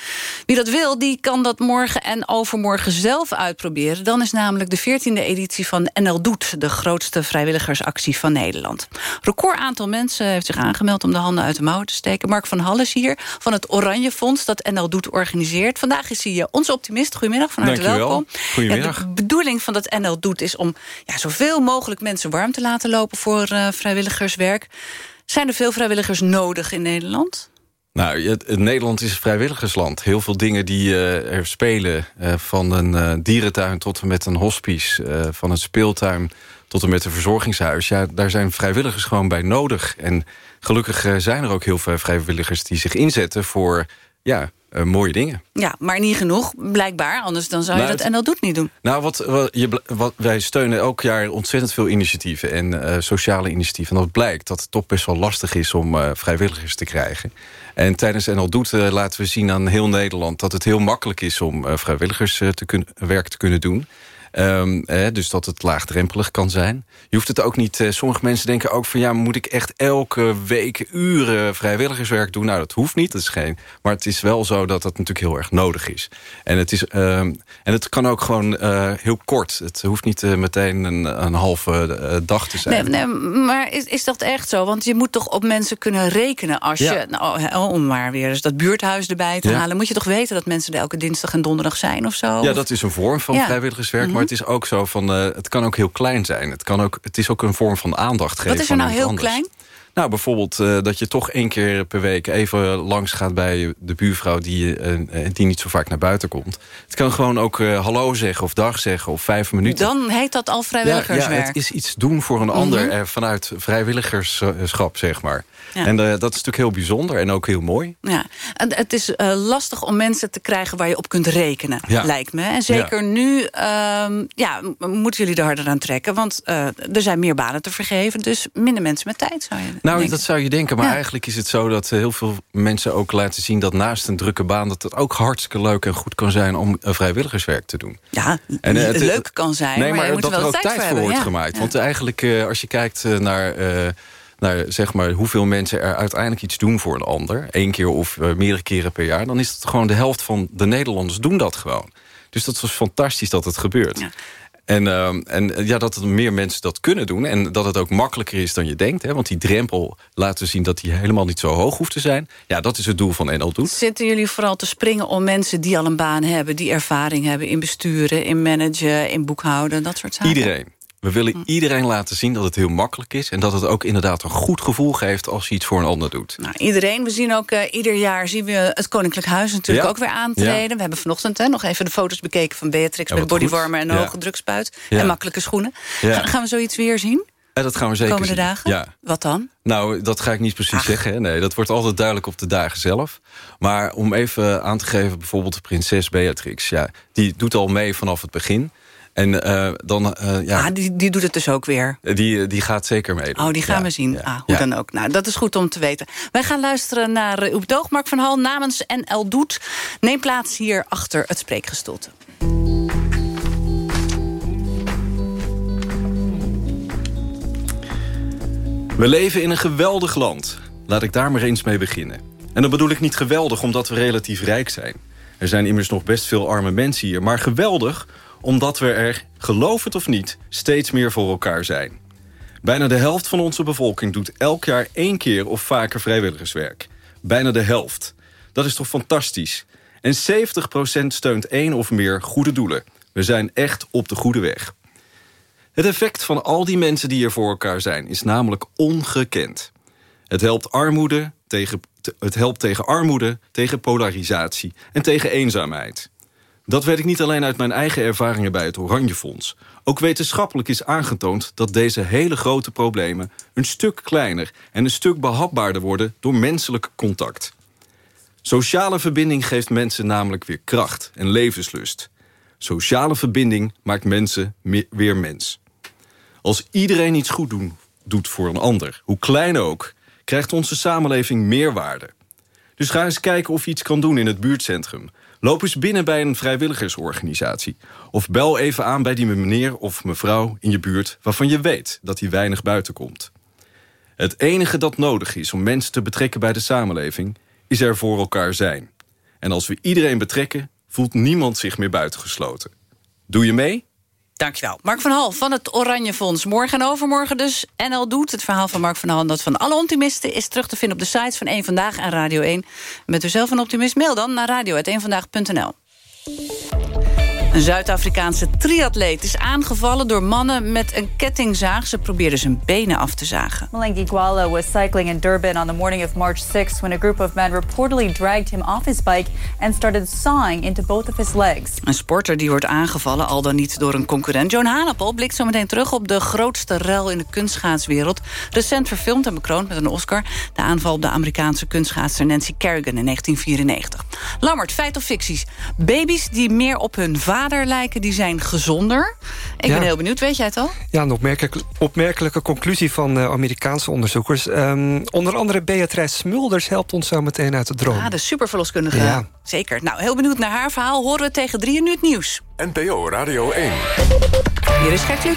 [SPEAKER 2] Wie dat wil, die kan dat morgen en overmorgen zelf uitproberen. Dan is namelijk de 14e editie van NL Doet... de grootste vrijwilligersactie van Nederland. Record aantal mensen heeft zich aangemeld om de handen uit de mouwen te steken. Mark van Halles hier van het Oranje Fonds dat NL Doet organiseert. Vandaag is hij eh, onze optimist. Goedemiddag, van harte welkom.
[SPEAKER 32] Goedemiddag.
[SPEAKER 2] Ja, de bedoeling van dat NL Doet is om ja, zoveel mogelijk mensen warm te laten lopen... voor eh, vrijwilligerswerk. Zijn er veel vrijwilligers nodig in Nederland?
[SPEAKER 32] Nou, het, Nederland is een vrijwilligersland. Heel veel dingen die eh, er spelen. eh, van een eh, dierentuin tot en met een hospice. van een speeltuin tot en met een verzorgingshuis. Ja, daar zijn vrijwilligers gewoon bij nodig. En gelukkig zijn er ook heel veel vrijwilligers die zich inzetten voor ja, eh, mooie dingen.
[SPEAKER 2] Ja, maar niet genoeg, blijkbaar. Anders dan zou je
[SPEAKER 32] Nou,
[SPEAKER 2] dat NL Doet niet doen.
[SPEAKER 32] Nou, wat, wat, je, bl- wat, wij steunen elk jaar ontzettend veel initiatieven en eh, sociale initiatieven. En dat blijkt dat het toch best wel lastig is om eh, vrijwilligers te krijgen. En tijdens NL Doet laten we zien aan heel Nederland... dat het heel makkelijk is om vrijwilligers eh, te kun- werk te kunnen doen. Ehm, eh, dus dat het laagdrempelig kan zijn. Je hoeft het ook niet... eh, sommige mensen denken ook van... ja, moet ik echt elke week uren vrijwilligerswerk doen? Nou, dat hoeft niet. Dat is geen, maar het is wel zo dat dat natuurlijk heel erg nodig is. En het, is, ehm, en het kan ook gewoon eh, heel kort. Het hoeft niet eh, meteen een, een halve dag te zijn.
[SPEAKER 2] Nee, nee, maar is, is dat echt zo? Want je moet toch op mensen kunnen rekenen als
[SPEAKER 32] Ja.
[SPEAKER 2] je... Nou, hè, om maar weer eens dat buurthuis erbij te
[SPEAKER 32] Ja.
[SPEAKER 2] halen... moet je toch weten dat mensen er elke dinsdag en donderdag zijn of zo?
[SPEAKER 32] Ja, dat is een vorm van
[SPEAKER 2] Ja.
[SPEAKER 32] vrijwilligerswerk. Maar het is ook zo van... eh, het kan ook heel klein zijn. Het, kan ook, het is ook een vorm van aandacht geven.
[SPEAKER 2] Wat is er nou heel
[SPEAKER 32] anders.
[SPEAKER 2] klein?
[SPEAKER 32] Nou, bijvoorbeeld eh, dat je toch één keer per week even langs gaat bij de buurvrouw die, eh, die niet zo vaak naar buiten komt. Het kan gewoon ook hallo zeggen of dag zeggen of vijf minuten.
[SPEAKER 2] Dan heet dat al vrijwilligerswerk.
[SPEAKER 32] ja, het is iets doen voor een ander
[SPEAKER 2] Mhm.
[SPEAKER 32] vanuit vrijwilligerschap, zeg maar.
[SPEAKER 2] Ja.
[SPEAKER 32] En eh, dat is natuurlijk heel bijzonder en ook heel mooi.
[SPEAKER 2] Ja, en het is eh, lastig om mensen te krijgen waar je op kunt rekenen,
[SPEAKER 32] Ja.
[SPEAKER 2] lijkt me. En zeker nu ehm, ja, moeten jullie er harder aan trekken. Want eh, er zijn meer banen te vergeven, dus minder mensen met tijd, zou je
[SPEAKER 32] Nou,
[SPEAKER 2] denken.
[SPEAKER 32] dat zou je denken. Maar eigenlijk is het zo dat heel veel mensen ook laten zien... dat naast een drukke baan dat het ook hartstikke leuk en goed kan zijn... om vrijwilligerswerk te doen.
[SPEAKER 2] Ja,
[SPEAKER 32] En, het-
[SPEAKER 2] leuk kan zijn,
[SPEAKER 32] Nee,
[SPEAKER 2] maar,
[SPEAKER 32] maar,
[SPEAKER 2] je moet
[SPEAKER 32] dat
[SPEAKER 2] er wel
[SPEAKER 32] er ook
[SPEAKER 2] tijd,
[SPEAKER 32] voor
[SPEAKER 2] voor
[SPEAKER 32] wordt gemaakt. Want eigenlijk, als je kijkt naar... naar zeg maar, hoeveel mensen er uiteindelijk iets doen voor een ander... één keer of eh, meerdere keren per jaar... dan is het gewoon de helft van de Nederlanders doen dat gewoon. Dus dat was fantastisch dat het gebeurt. En, ehm, en eh, ja, dat er meer mensen dat kunnen doen. En dat het ook makkelijker is dan je denkt. Hè, want die drempel laten zien dat die helemaal niet zo hoog hoeft te zijn. Ja, dat is het doel van NL Doet.
[SPEAKER 2] Zitten jullie vooral te springen om mensen die al een baan hebben... die ervaring hebben in besturen, in managen, in boekhouden, dat soort zaken?
[SPEAKER 32] Iedereen. We willen
[SPEAKER 2] Hm.
[SPEAKER 32] iedereen laten zien dat het heel makkelijk is... en dat het ook inderdaad een goed gevoel geeft als je iets voor een ander doet.
[SPEAKER 2] Nou, iedereen. We zien ook eh, ieder jaar zien we het Koninklijk Huis natuurlijk
[SPEAKER 32] Ja.
[SPEAKER 2] ook weer aantreden.
[SPEAKER 32] Ja.
[SPEAKER 2] We hebben vanochtend hè, nog even de foto's bekeken van Beatrix...
[SPEAKER 32] Ja,
[SPEAKER 2] met
[SPEAKER 32] wat
[SPEAKER 2] bodywarmer en een hoge drukspuit. En makkelijke schoenen.
[SPEAKER 32] Ja.
[SPEAKER 2] Ga- gaan we zoiets weer zien?
[SPEAKER 32] Ja, dat gaan we zeker
[SPEAKER 2] Komende
[SPEAKER 32] zien.
[SPEAKER 2] dagen?
[SPEAKER 32] Ja.
[SPEAKER 2] Wat dan?
[SPEAKER 32] Nou, dat ga ik niet precies zeggen. Hè. Nee, dat wordt altijd duidelijk op de dagen zelf. Maar om even aan te geven, bijvoorbeeld de prinses Beatrix. Ja, die doet al mee vanaf het begin. En dan, ja...
[SPEAKER 2] Ah, die, die doet het dus ook weer?
[SPEAKER 32] Die, die gaat zeker mee.
[SPEAKER 2] Oh, die gaan we zien. Ah, hoe dan ook. Nou, dat is goed om te weten. Wij gaan luisteren naar uw betoog, Mark van Hal, namens NL Doet. Neem plaats hier achter het spreekgestoelte.
[SPEAKER 32] We leven in een geweldig land. Laat ik daar maar eens mee beginnen. En dan bedoel ik niet geweldig omdat we relatief rijk zijn. Er zijn immers nog best veel arme mensen hier. Maar geweldig omdat we er, geloof het of niet, steeds meer voor elkaar zijn. Bijna de helft van onze bevolking doet elk jaar één keer of vaker vrijwilligerswerk. Bijna de helft. Dat is toch fantastisch? En 70% steunt één of meer goede doelen. We zijn echt op de goede weg. Het effect van al die mensen die er voor elkaar zijn... is namelijk ongekend. Het helpt, armoede tegen, het helpt tegen armoede, tegen polarisatie en tegen eenzaamheid. Dat weet ik niet alleen uit mijn eigen ervaringen bij het Oranje Fonds. Ook wetenschappelijk is aangetoond dat deze hele grote problemen... een stuk kleiner en een stuk behapbaarder worden door menselijk contact. Sociale verbinding geeft mensen namelijk weer kracht en levenslust. Sociale verbinding maakt mensen weer mens. Als iedereen iets goed doen, doet voor een ander, hoe klein ook... krijgt onze samenleving meer waarde. Dus ga eens kijken of je iets kan doen in het buurtcentrum. Loop eens binnen bij een vrijwilligersorganisatie. Of bel even aan bij die meneer of mevrouw in je buurt... waarvan je weet dat hij weinig buiten komt. Het enige dat nodig is om mensen te betrekken bij de samenleving... is er voor elkaar zijn. En als we iedereen betrekken, voelt niemand zich meer buitengesloten. Doe je mee?
[SPEAKER 2] Dankjewel. Mark van Hal van het Oranje Fonds. Morgen en overmorgen dus NL Doet. Het verhaal van Mark van Hal dat van alle optimisten... is terug te vinden op de sites van 1 Vandaag en Radio 1. Met u zelf een optimist? Mail dan naar radio.1vandaag.nl. Een Zuid-Afrikaanse triatleet is aangevallen door mannen met een kettingzaag. Ze probeerden zijn benen af te zagen.
[SPEAKER 33] Malengi Gwala was cycling in Durban on the morning of March 6 when a group of men reportedly dragged him off his bike and started sawing into both of his legs.
[SPEAKER 2] Een sporter die wordt aangevallen, al dan niet door een concurrent. Joan Hanapel blikt zo meteen terug op de grootste rel in de kunstschaatswereld. Recent verfilmd en bekroond met een Oscar. De aanval op de Amerikaanse kunstschaatser Nancy Kerrigan in 1994. Lammert, feit of ficties? Baby's die meer op hun vader lijken, die zijn gezonder. Ik ben heel benieuwd, weet jij het al?
[SPEAKER 17] Ja, een opmerkelijke, opmerkelijke conclusie van uh, Amerikaanse onderzoekers. Um, onder andere Beatrice Smulders helpt ons zo meteen uit de droom.
[SPEAKER 2] Ah, de superverloskundige. Ja. Zeker. Nou, heel benieuwd naar haar verhaal. Horen we tegen drieën nu het nieuws.
[SPEAKER 1] NPO Radio 1.
[SPEAKER 2] Hier is Gert Luc.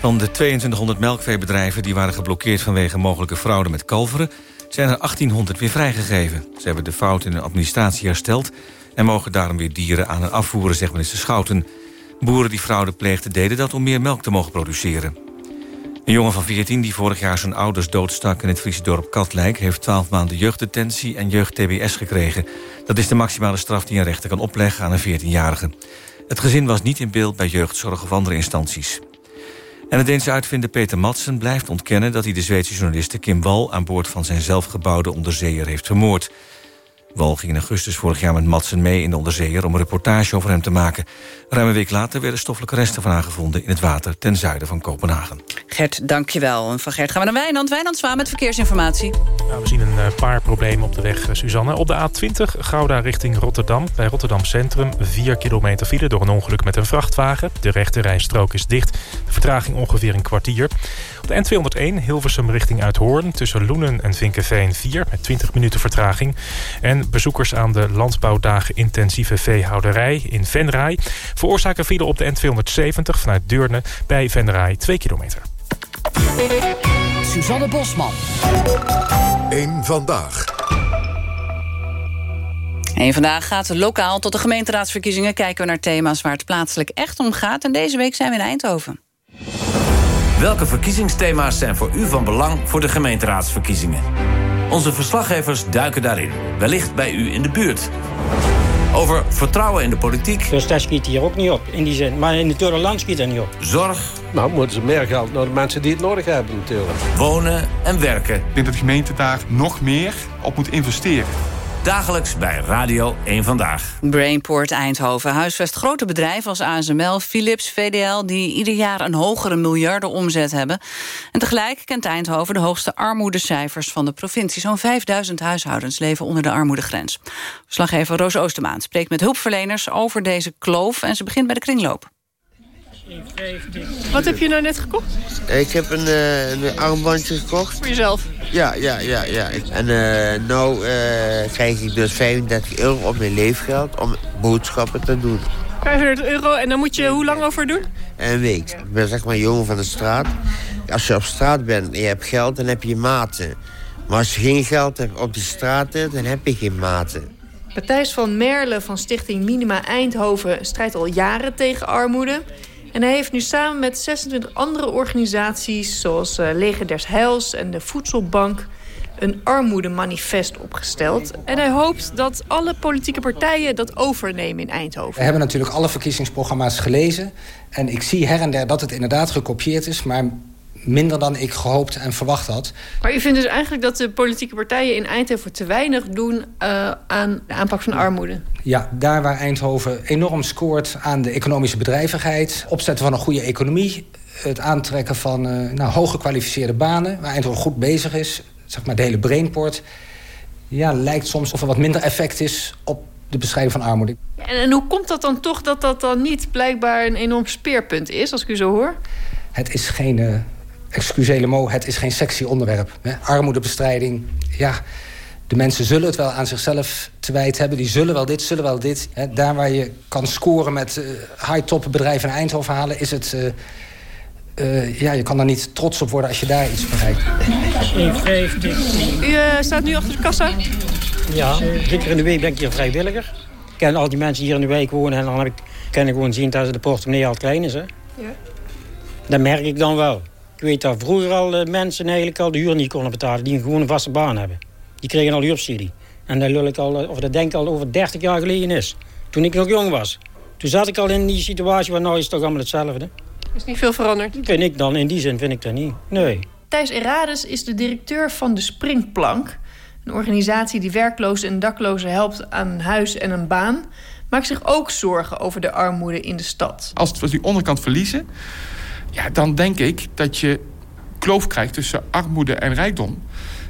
[SPEAKER 34] Van de 2200 melkveebedrijven die waren geblokkeerd... vanwege mogelijke fraude met kalveren... zijn er 1800 weer vrijgegeven. Ze hebben de fout in de administratie hersteld en mogen daarom weer dieren aan en afvoeren, zegt minister Schouten. Boeren die fraude pleegden deden dat om meer melk te mogen produceren. Een jongen van 14 die vorig jaar zijn ouders doodstak... in het Friese dorp Katlijk... heeft 12 maanden jeugddetentie en jeugd-TBS gekregen. Dat is de maximale straf die een rechter kan opleggen aan een 14-jarige. Het gezin was niet in beeld bij jeugdzorg of andere instanties. En de Deense uitvinder Peter Madsen blijft ontkennen... dat hij de Zweedse journaliste Kim Wall... aan boord van zijn zelfgebouwde onderzeeër heeft vermoord. Wal ging in augustus vorig jaar met Madsen mee in de onderzeeër... om een reportage over hem te maken. Ruim een week later werden stoffelijke resten van aangevonden... in het water ten zuiden van Kopenhagen.
[SPEAKER 2] Gert, dankjewel. En van Gert gaan we naar Wijnand. Wijnand Zwaan met verkeersinformatie.
[SPEAKER 35] Nou, we zien een eh, paar problemen op de weg, eh, Suzanne. Op de A20 Gouda richting Rotterdam. Bij Rotterdam Centrum 4 kilometer file door een ongeluk met een vrachtwagen. De rechte rijstrook is dicht. De vertraging ongeveer een kwartier. Op de N201 Hilversum richting Uithoorn... tussen Loenen en Vinkenveen 4 met 20 minuten vertraging. En bezoekers aan de landbouwdagen intensieve veehouderij in Venray... veroorzaken file op de N270 vanuit Deurne bij Venray 2 kilometer.
[SPEAKER 2] Suzanne Bosman.
[SPEAKER 1] Eén vandaag.
[SPEAKER 2] En vandaag gaat lokaal tot de gemeenteraadsverkiezingen... kijken we naar thema's waar het plaatselijk echt om gaat. En deze week zijn we in Eindhoven.
[SPEAKER 36] Welke verkiezingsthema's zijn voor u van belang voor de gemeenteraadsverkiezingen? Onze verslaggevers duiken daarin, wellicht bij u in de buurt. Over vertrouwen in de politiek.
[SPEAKER 26] Dus daar schiet hier ook niet op, in die zin. Maar in het land schiet er niet op.
[SPEAKER 36] Zorg.
[SPEAKER 26] Nou, moeten ze meer geld naar de mensen die het nodig hebben natuurlijk.
[SPEAKER 36] Wonen en werken. Ik
[SPEAKER 37] denk dat de gemeente daar nog meer op moet investeren.
[SPEAKER 36] Dagelijks bij Radio 1 Vandaag.
[SPEAKER 2] Brainport Eindhoven huisvest grote bedrijven als ASML, Philips, VDL... die ieder jaar een hogere miljarden omzet hebben. En tegelijk kent Eindhoven de hoogste armoedecijfers van de provincie. Zo'n 5000 huishoudens leven onder de armoedegrens. Verslaggever Roos Oostermaan spreekt met hulpverleners over deze kloof... en ze begint bij de kringloop.
[SPEAKER 38] Wat heb je nou net gekocht?
[SPEAKER 39] Ik heb een, uh, een armbandje gekocht.
[SPEAKER 38] Voor jezelf?
[SPEAKER 39] Ja, ja, ja. ja. En uh, nou uh, krijg ik dus 35 euro op mijn leefgeld om boodschappen te doen.
[SPEAKER 38] 35 euro en dan moet je hoe lang over doen?
[SPEAKER 39] Een week. Ik ben zeg maar jongen van de straat. Als je op straat bent en je hebt geld, dan heb je maten. Maar als je geen geld hebt op de straten, dan heb je geen maten.
[SPEAKER 38] Matthijs van Merle van Stichting Minima Eindhoven strijdt al jaren tegen armoede. En hij heeft nu samen met 26 andere organisaties... zoals uh, Leger des Heils en de Voedselbank een armoedemanifest opgesteld. En hij hoopt dat alle politieke partijen dat overnemen in Eindhoven.
[SPEAKER 40] We hebben natuurlijk alle verkiezingsprogramma's gelezen. En ik zie her en der dat het inderdaad gekopieerd is... maar minder dan ik gehoopt en verwacht had.
[SPEAKER 38] Maar u vindt dus eigenlijk dat de politieke partijen in Eindhoven... te weinig doen uh, aan de aanpak van armoede?
[SPEAKER 40] Ja, daar waar Eindhoven enorm scoort aan de economische bedrijvigheid... opzetten van een goede economie... het aantrekken van uh, nou, hooggekwalificeerde banen... waar Eindhoven goed bezig is, zeg maar de hele brainport... ja, lijkt soms of er wat minder effect is op de bestrijding van armoede.
[SPEAKER 38] En, en hoe komt dat dan toch dat dat dan niet blijkbaar een enorm speerpunt is, als ik u zo hoor?
[SPEAKER 40] Het is geen... Uh, excuseer mo, het is geen sexy onderwerp. Hè? Armoedebestrijding, ja... De mensen zullen het wel aan zichzelf te wijten hebben. Die zullen wel dit, zullen wel dit. Hè? Daar waar je kan scoren met uh, high-top bedrijven in Eindhoven halen... is het... Uh, uh, ja, je kan er niet trots op worden als je daar iets bereikt.
[SPEAKER 38] U staat nu achter de kassa?
[SPEAKER 26] Ja, drie keer in de week ben ik hier vrijwilliger. Ik ken al die mensen hier in de wijk wonen... en dan heb ik, kan ik gewoon zien dat ze de portemonnee al klein is. Hè? Ja. Dat merk ik dan wel. Ik weet dat vroeger al uh, mensen eigenlijk al de huur niet konden betalen... die gewoon een vaste baan hebben. Die kregen al huursubsidie. En dat, lul ik al, of dat denk ik al over 30 jaar geleden is. Toen ik nog jong was. Toen zat ik al in die situatie, waar nou is het toch allemaal hetzelfde.
[SPEAKER 38] Is niet veel veranderd?
[SPEAKER 26] Vind ik dan, in die zin vind ik dat niet. Nee.
[SPEAKER 38] Thijs Erades is de directeur van de Springplank. Een organisatie die werklozen en daklozen helpt aan een huis en een baan. Maakt zich ook zorgen over de armoede in de stad.
[SPEAKER 37] Als we die onderkant verliezen ja, dan denk ik dat je kloof krijgt tussen armoede en rijkdom...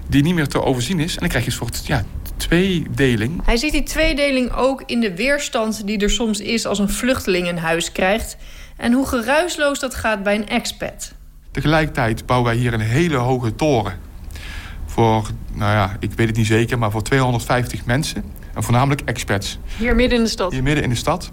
[SPEAKER 37] die niet meer te overzien is. En dan krijg je een soort ja, tweedeling.
[SPEAKER 38] Hij ziet die tweedeling ook in de weerstand die er soms is... als een vluchteling een huis krijgt. En hoe geruisloos dat gaat bij een expat.
[SPEAKER 37] Tegelijkertijd bouwen wij hier een hele hoge toren. Voor, nou ja, ik weet het niet zeker, maar voor 250 mensen. En voornamelijk expats.
[SPEAKER 38] Hier midden in de stad?
[SPEAKER 37] Hier midden in de stad.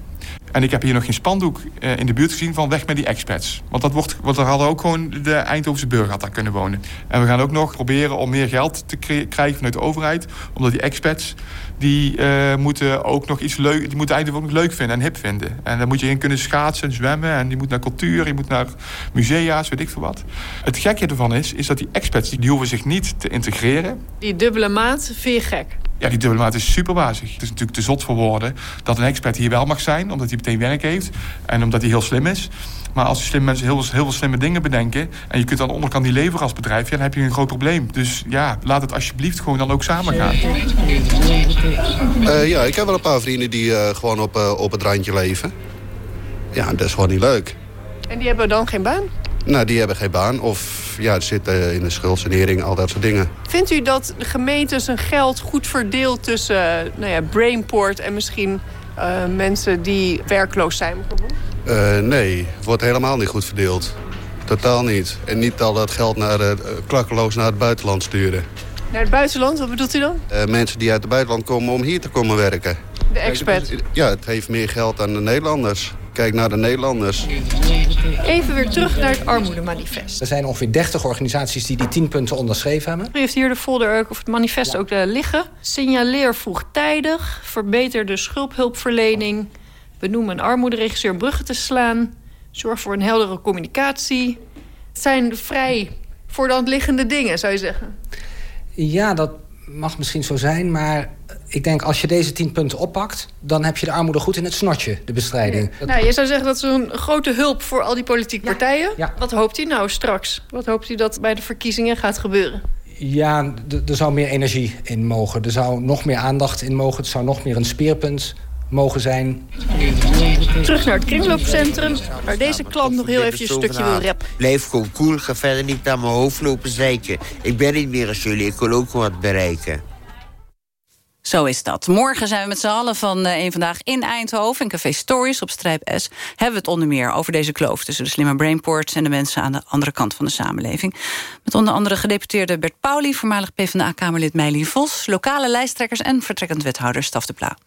[SPEAKER 37] En ik heb hier nog geen spandoek uh, in de buurt gezien van weg met die expats. Want dat wordt, want er hadden ook gewoon de Eindhovense burger had daar kunnen wonen. En we gaan ook nog proberen om meer geld te krijgen vanuit de overheid. Omdat die expats, die uh, moeten ook nog iets leuk, die moeten Eindhoven ook nog leuk vinden en hip vinden. En daar moet je in kunnen schaatsen en zwemmen. En die moet naar cultuur, je moet naar musea's, weet ik veel wat. Het gekje ervan is, is dat die expats, die hoeven zich niet te integreren.
[SPEAKER 38] Die dubbele maat vind je gek?
[SPEAKER 37] Ja, die dubbele maat is super bazig. Het is natuurlijk te zot voor woorden dat een expert hier wel mag zijn... omdat hij meteen werk heeft en omdat hij heel slim is. Maar als die slim mensen heel, heel veel slimme dingen bedenken... en je kunt aan de onderkant niet leveren als bedrijf... Ja, dan heb je een groot probleem. Dus ja, laat het alsjeblieft gewoon dan ook samen gaan.
[SPEAKER 41] Uh, ja, ik heb wel een paar vrienden die uh, gewoon op, uh, op het randje leven. Ja, dat is gewoon niet leuk.
[SPEAKER 38] En die hebben dan geen baan?
[SPEAKER 41] Nou, die hebben geen baan of ja, zitten in de schuldsanering, al dat soort dingen.
[SPEAKER 38] Vindt u dat de gemeente zijn geld goed verdeelt tussen nou ja, Brainport en misschien uh, mensen die werkloos zijn bijvoorbeeld?
[SPEAKER 41] Uh, nee, het wordt helemaal niet goed verdeeld. Totaal niet. En niet al dat geld naar, uh, klakkeloos naar het buitenland sturen.
[SPEAKER 38] Naar het buitenland? Wat bedoelt u dan?
[SPEAKER 41] mensen die uit het buitenland komen om hier te komen werken.
[SPEAKER 38] De expat?
[SPEAKER 41] Ja, het heeft meer geld dan de Nederlanders. Kijk naar de Nederlanders.
[SPEAKER 38] Even weer terug naar het armoedemanifest.
[SPEAKER 40] Er zijn ongeveer 30 organisaties die die 10 punten onderschreven hebben.
[SPEAKER 38] U heeft hier de folder of het manifest ook uh, liggen. Signaleer vroegtijdig, verbeter de schulphulpverlening... benoem een armoederegisseur bruggen te slaan... zorg voor een heldere communicatie. Het zijn vrij voor de hand liggende dingen, zou je zeggen.
[SPEAKER 40] Ja, dat mag misschien zo zijn, maar ik denk als je deze tien punten oppakt... dan heb je de armoede goed in het snotje, de bestrijding.
[SPEAKER 38] Nou, je zou zeggen dat is een grote hulp voor al die politieke partijen. Ja. Wat hoopt u nou straks? Wat hoopt u dat bij de verkiezingen gaat gebeuren?
[SPEAKER 40] Ja, er zou meer energie in mogen. Er zou nog meer aandacht in mogen. Het zou nog meer een speerpunt mogen zijn.
[SPEAKER 38] Terug naar het kringloopcentrum, waar deze klant nog heel even een stukje wil rap.
[SPEAKER 39] Blijf gewoon cool, ga verder niet aan mijn hoofd lopen zeiken. Ik ben niet meer als jullie, ik wil ook wat bereiken.
[SPEAKER 42] Zo is dat. Morgen zijn we met z'n allen van uh, een vandaag in Eindhoven... in Café Stories op Strijp S... hebben we het onder meer over deze kloof... tussen de slimme brainports en de mensen aan de andere kant van de samenleving. Met onder andere gedeputeerde Bert Pauli... voormalig PvdA-kamerlid Meili Vos... lokale lijsttrekkers en vertrekkend wethouder Staf de Pla.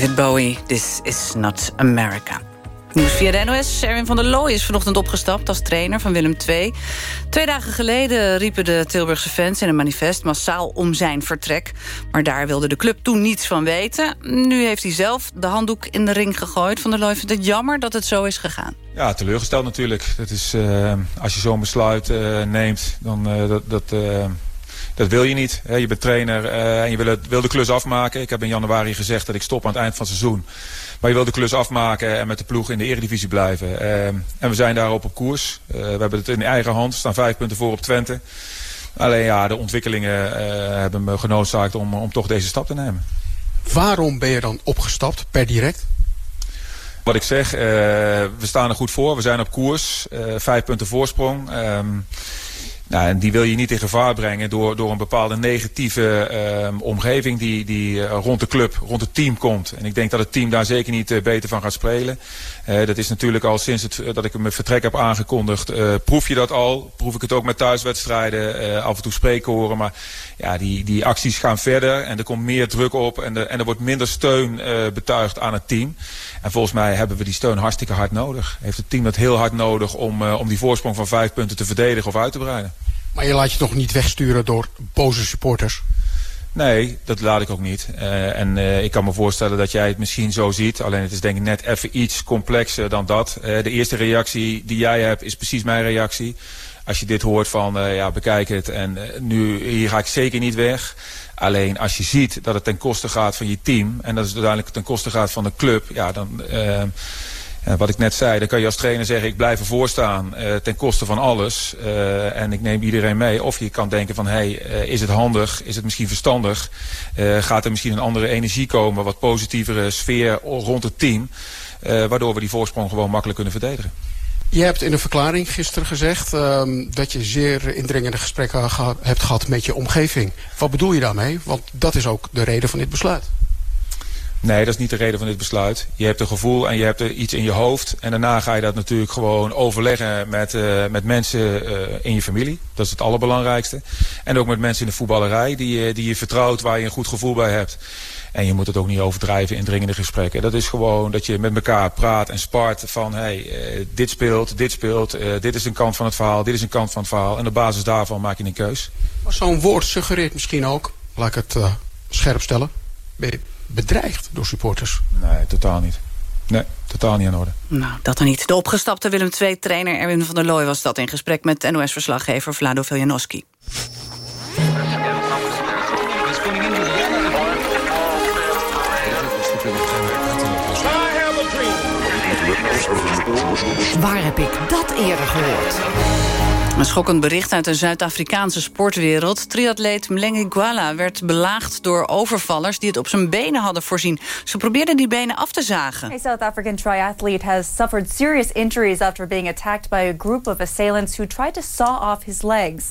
[SPEAKER 42] David Bowie, This is not America. Nieuws via de NOS. Erwin van der Looy is vanochtend opgestapt als trainer van Willem II. Twee dagen geleden riepen de Tilburgse fans in een manifest... massaal om zijn vertrek. Maar daar wilde de club toen niets van weten. Nu heeft hij zelf de handdoek in de ring gegooid. Van der Looy vindt het jammer dat het zo is gegaan.
[SPEAKER 43] Ja, teleurgesteld natuurlijk. Dat is, uh, als je zo'n besluit uh, neemt, dan uh, dat... dat dat wil je niet. Je bent trainer uh, en je wil, het, wil de klus afmaken. Ik heb in januari gezegd dat ik stop aan het eind van het seizoen. Maar je wil de klus afmaken en met de ploeg in de eredivisie blijven. Uh, en we zijn daarop op koers. Uh, we hebben het in eigen hand. We staan vijf punten voor op Twente. Alleen ja, de ontwikkelingen hebben me genoodzaakt om, om toch deze stap te nemen.
[SPEAKER 44] Waarom ben je dan opgestapt per direct?
[SPEAKER 43] Wat ik zeg, we staan er goed voor. We zijn op koers. vijf punten voorsprong. Ehm, Nou, en die wil je niet in gevaar brengen door, door een bepaalde negatieve uh, omgeving die, die uh, rond de club, rond het team komt. En ik denk dat het team daar zeker niet uh, beter van gaat spelen. dat is natuurlijk al sinds het, dat ik mijn vertrek heb aangekondigd, proef je dat al. Proef ik het ook met thuiswedstrijden, af en toe spreken horen. Maar ja, die, die acties gaan verder en er komt meer druk op en, de, en er wordt minder steun betuigd aan het team. En volgens mij hebben we die steun hartstikke hard nodig. Heeft het team dat heel hard nodig om, om die voorsprong van vijf punten te verdedigen of uit te breiden.
[SPEAKER 44] Maar je laat je toch niet wegsturen door boze supporters?
[SPEAKER 43] Nee, dat laat ik ook niet. Uh, en uh, ik kan me voorstellen dat jij het misschien zo ziet. Alleen het is denk ik net even iets complexer dan dat. Uh, de eerste reactie die jij hebt is precies mijn reactie. Als je dit hoort van, ja, bekijk het en nu, hier ga ik zeker niet weg. Alleen als je ziet dat het ten koste gaat van je team... en dat het uiteindelijk ten koste gaat van de club... ja, dan uh, wat ik net zei, dan kan je als trainer zeggen... ik blijf ervoor staan uh, ten koste van alles. Uh, en ik neem iedereen mee. Of je kan denken van, hey, is het handig? Is het misschien verstandig? gaat er misschien een andere energie komen? Wat positievere sfeer rond het team? waardoor we die voorsprong gewoon makkelijk kunnen verdedigen.
[SPEAKER 44] Je hebt in een verklaring gisteren gezegd... Uh, dat je zeer indringende gesprekken hebt gehad met je omgeving. Wat bedoel je daarmee? Want dat is ook de reden van dit besluit.
[SPEAKER 43] Nee, dat is niet de reden van dit besluit. Je hebt een gevoel en je hebt er iets in je hoofd. En daarna ga je dat natuurlijk gewoon overleggen met, uh, met mensen uh, in je familie. Dat is het allerbelangrijkste. En ook met mensen in de voetballerij die, die je vertrouwt, waar je een goed gevoel bij hebt. En je moet het ook niet overdrijven in dringende gesprekken. Dat is gewoon dat je met elkaar praat en spart van... hey, uh, dit speelt, dit speelt, dit is een kant van het verhaal, dit is een kant van het verhaal. En op basis daarvan maak je een keus.
[SPEAKER 44] Maar zo'n woord suggereert misschien ook, laat ik het scherp stellen... bedreigd door supporters?
[SPEAKER 43] Nee, totaal niet. Nee, totaal niet aan orde.
[SPEAKER 2] Nou, dat dan niet. De opgestapte Willem II-trainer Erwin van der Looy was dat in gesprek met NOS-verslaggever Vlado Veljanowski.
[SPEAKER 45] Waar heb ik dat eerder gehoord?
[SPEAKER 2] Een schokkend bericht uit de Zuid-Afrikaanse sportwereld. Triatleet Mlenge Gwala werd belaagd door overvallers... die het op zijn benen hadden voorzien. Ze probeerden die benen af te zagen.
[SPEAKER 33] A South African triathlete has suffered serious injuries... after being attacked by a group of assailants... who tried to saw off his legs.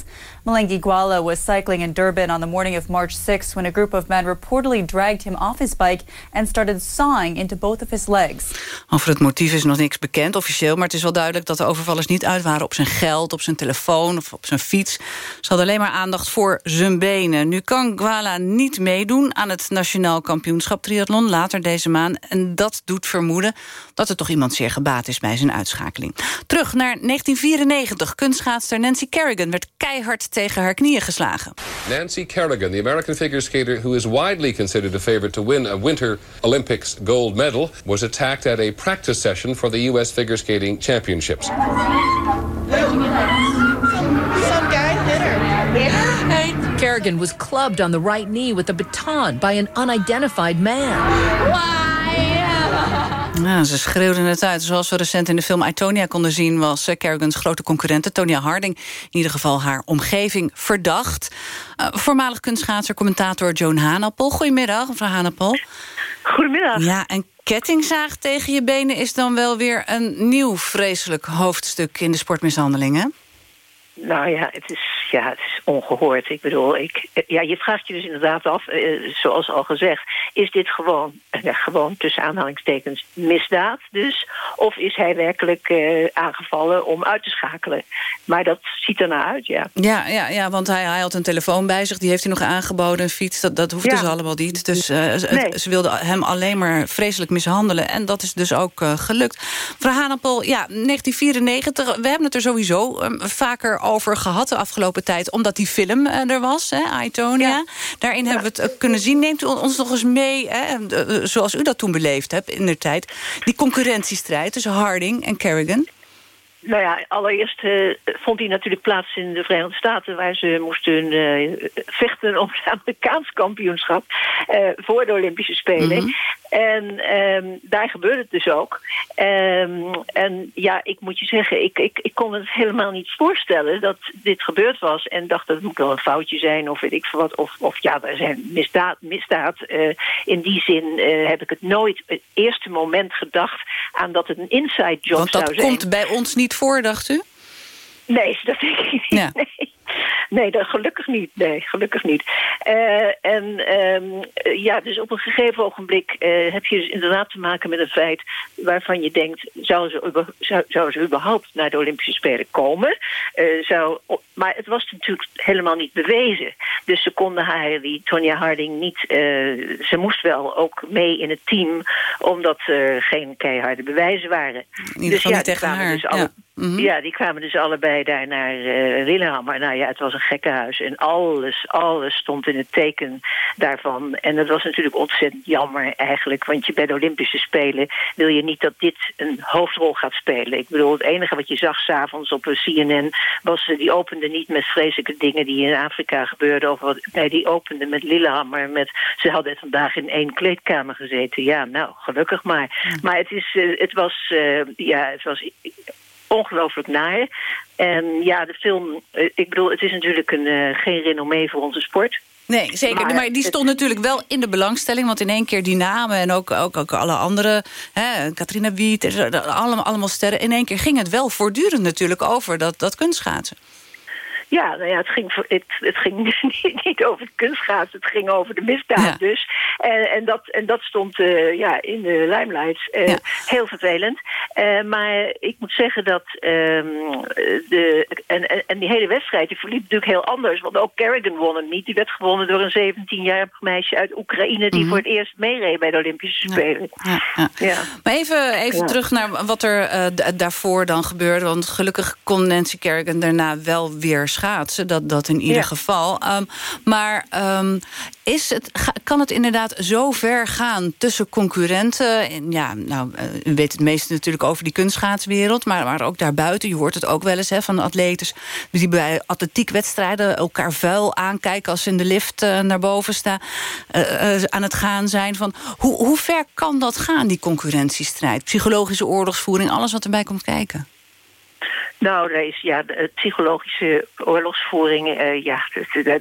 [SPEAKER 33] Malengi Gwala was cycling in Durban on the morning of March 6 when a group of men reportedly dragged him off his bike and started sawing into both of his legs.
[SPEAKER 2] Over het motief is nog niks bekend officieel, maar het is wel duidelijk dat de overvallers niet uit waren op zijn geld, op zijn telefoon of op zijn fiets. Ze hadden alleen maar aandacht voor zijn benen. Nu kan Gwala niet meedoen aan het nationaal kampioenschap triathlon later deze maand en dat doet vermoeden dat er toch iemand zeer gebaat is bij zijn uitschakeling. Terug naar 1994. Kunstschaatster Nancy Kerrigan werd keihard tegen haar knieën geslagen.
[SPEAKER 46] Nancy Kerrigan, the American figure skater who is widely considered a favorite to win a Winter Olympics gold medal, was attacked at a practice session for the U.S. Figure Skating Championships. Some
[SPEAKER 45] guy hit her. Kerrigan was clubbed on the right knee with a baton by an unidentified man.
[SPEAKER 2] Ja, ze schreeuwden het uit. Zoals we recent in de film Itonia konden zien... was eh, Kerrigans grote concurrente Tonya Harding... in ieder geval haar omgeving verdacht. Uh, voormalig kunstschaatser, commentator Joan Hanapel. Goedemiddag, mevrouw Hanapel.
[SPEAKER 47] Goedemiddag.
[SPEAKER 2] Ja, een kettingzaag tegen je benen... is dan wel weer een nieuw vreselijk hoofdstuk in de sportmishandelingen?
[SPEAKER 47] Nou ja, het is, ja, het is ongehoord. Ik bedoel, ik, ja, je vraagt je dus inderdaad af, eh, zoals al gezegd... is dit gewoon, ja, gewoon tussen aanhalingstekens misdaad dus? Of is hij werkelijk eh, aangevallen om uit te schakelen? Maar dat ziet er naar uit, ja.
[SPEAKER 2] Ja, ja, ja want hij, hij had een telefoon bij zich, die heeft hij nog aangeboden, een fiets. Dat, dat hoefde ja. ze allemaal niet. Dus uh, nee. ze wilden hem alleen maar vreselijk mishandelen. En dat is dus ook uh, gelukt. Mevrouw Hanapel, ja, 1994, we hebben het er sowieso um, vaker over gehad de afgelopen tijd. Omdat die film uh, er was, hè, Itonia. Ja. Daarin ja. hebben we het uh, kunnen zien. Neemt u ons nog eens mee, hè, uh, zoals u dat toen beleefd hebt in de tijd. Die concurrentiestrijd tussen Harding en Kerrigan.
[SPEAKER 47] Nou ja, allereerst uh, vond hij natuurlijk plaats in de Verenigde Staten... waar ze moesten uh, vechten om het Amerikaans kampioenschap... Uh, voor de Olympische Spelen. Mm -hmm. En um, daar gebeurde het dus ook. Um, en ja, ik moet je zeggen, ik, ik, ik kon het helemaal niet voorstellen... dat dit gebeurd was en dacht dat het moet wel een foutje zijn... of weet ik veel wat, of, of ja, er zijn misdaad. misdaad. in die zin heb ik het nooit het eerste moment gedacht... aan dat het een inside job
[SPEAKER 2] Want dat
[SPEAKER 47] zou zijn.
[SPEAKER 2] komt bij ons niet voor, dacht u?
[SPEAKER 47] Nee, <laughs> dat denk ik niet. Ja. Nee. Nee, dat gelukkig niet. Nee, gelukkig niet. Uh, en ehm, ja, dus op een gegeven ogenblik uh, heb je dus inderdaad te maken met een feit waarvan je denkt, zou ze, zou, zou ze überhaupt naar de Olympische Spelen komen? Uh, zou, maar het was natuurlijk helemaal niet bewezen. Dus ze konden haar, die Tonya Harding, niet. ze moest wel ook mee in het team, omdat er geen keiharde bewijzen waren.
[SPEAKER 2] In ieder geval
[SPEAKER 47] dus,
[SPEAKER 2] niet tegen haar.
[SPEAKER 47] Dus alle,
[SPEAKER 2] ja. Mm -hmm.
[SPEAKER 47] ja, die kwamen dus allebei daar naar Lillehammer. Nou ja, het was een gekkenhuis. En alles, alles stond in het teken daarvan. En dat was natuurlijk ontzettend jammer eigenlijk. Want je bij de Olympische Spelen wil je niet dat dit een hoofdrol gaat spelen. Ik bedoel, het enige wat je zag s'avonds op CNN... was uh, die opende niet met vreselijke dingen die in Afrika gebeurden. Of wat, nee, die opende met Lillehammer. Met, ze hadden vandaag in één kleedkamer gezeten. Ja, nou, gelukkig maar. Maar het, is, uh, het was... ja, het was ongelooflijk naar. En ja, de film, ik bedoel, het is natuurlijk een, uh, geen renommee voor onze sport.
[SPEAKER 2] Nee, zeker. Maar, maar die stond natuurlijk wel in de belangstelling. Want in één keer die namen en ook, ook, ook alle andere... Hè, Katrina Wiet, allemaal, allemaal sterren. In één keer ging het wel voortdurend natuurlijk over dat, dat kunstschaatsen.
[SPEAKER 47] Ja, nou ja, het ging, het, het ging <laughs> niet, niet over het het ging over de misdaad ja. dus. En, en, dat, en dat stond uh, ja, in de limelights. Uh, ja. Heel vervelend. Uh, maar ik moet zeggen dat... de, en, en, en, die hele wedstrijd die verliep natuurlijk heel anders. Want ook Kerrigan won hem niet. Die werd gewonnen door een 17-jarig meisje uit Oekraïne... die mm -hmm. voor het eerst meereed bij de Olympische Spelen.
[SPEAKER 2] Ja, ja. Maar even, even terug naar wat er daarvoor dan gebeurde. Want gelukkig kon Nancy Kerrigan daarna wel weer schaatsen. Dat, dat in ieder ja. geval. Um, maar um, is het, kan het inderdaad zo ver gaan tussen concurrenten? En ja, nou, u weet het meeste natuurlijk over die kunstschaatswereld. Maar, maar ook daarbuiten. Je hoort het ook wel eens hè, van atletes die bij atletiekwedstrijden elkaar vuil aankijken als ze in de lift uh, naar boven staan, uh, uh, aan het gaan zijn. Van, hoe, hoe ver kan dat gaan, die concurrentiestrijd? Psychologische oorlogsvoering, alles wat erbij komt kijken.
[SPEAKER 47] Nou, er is, ja, de psychologische oorlogsvoering, uh, ja,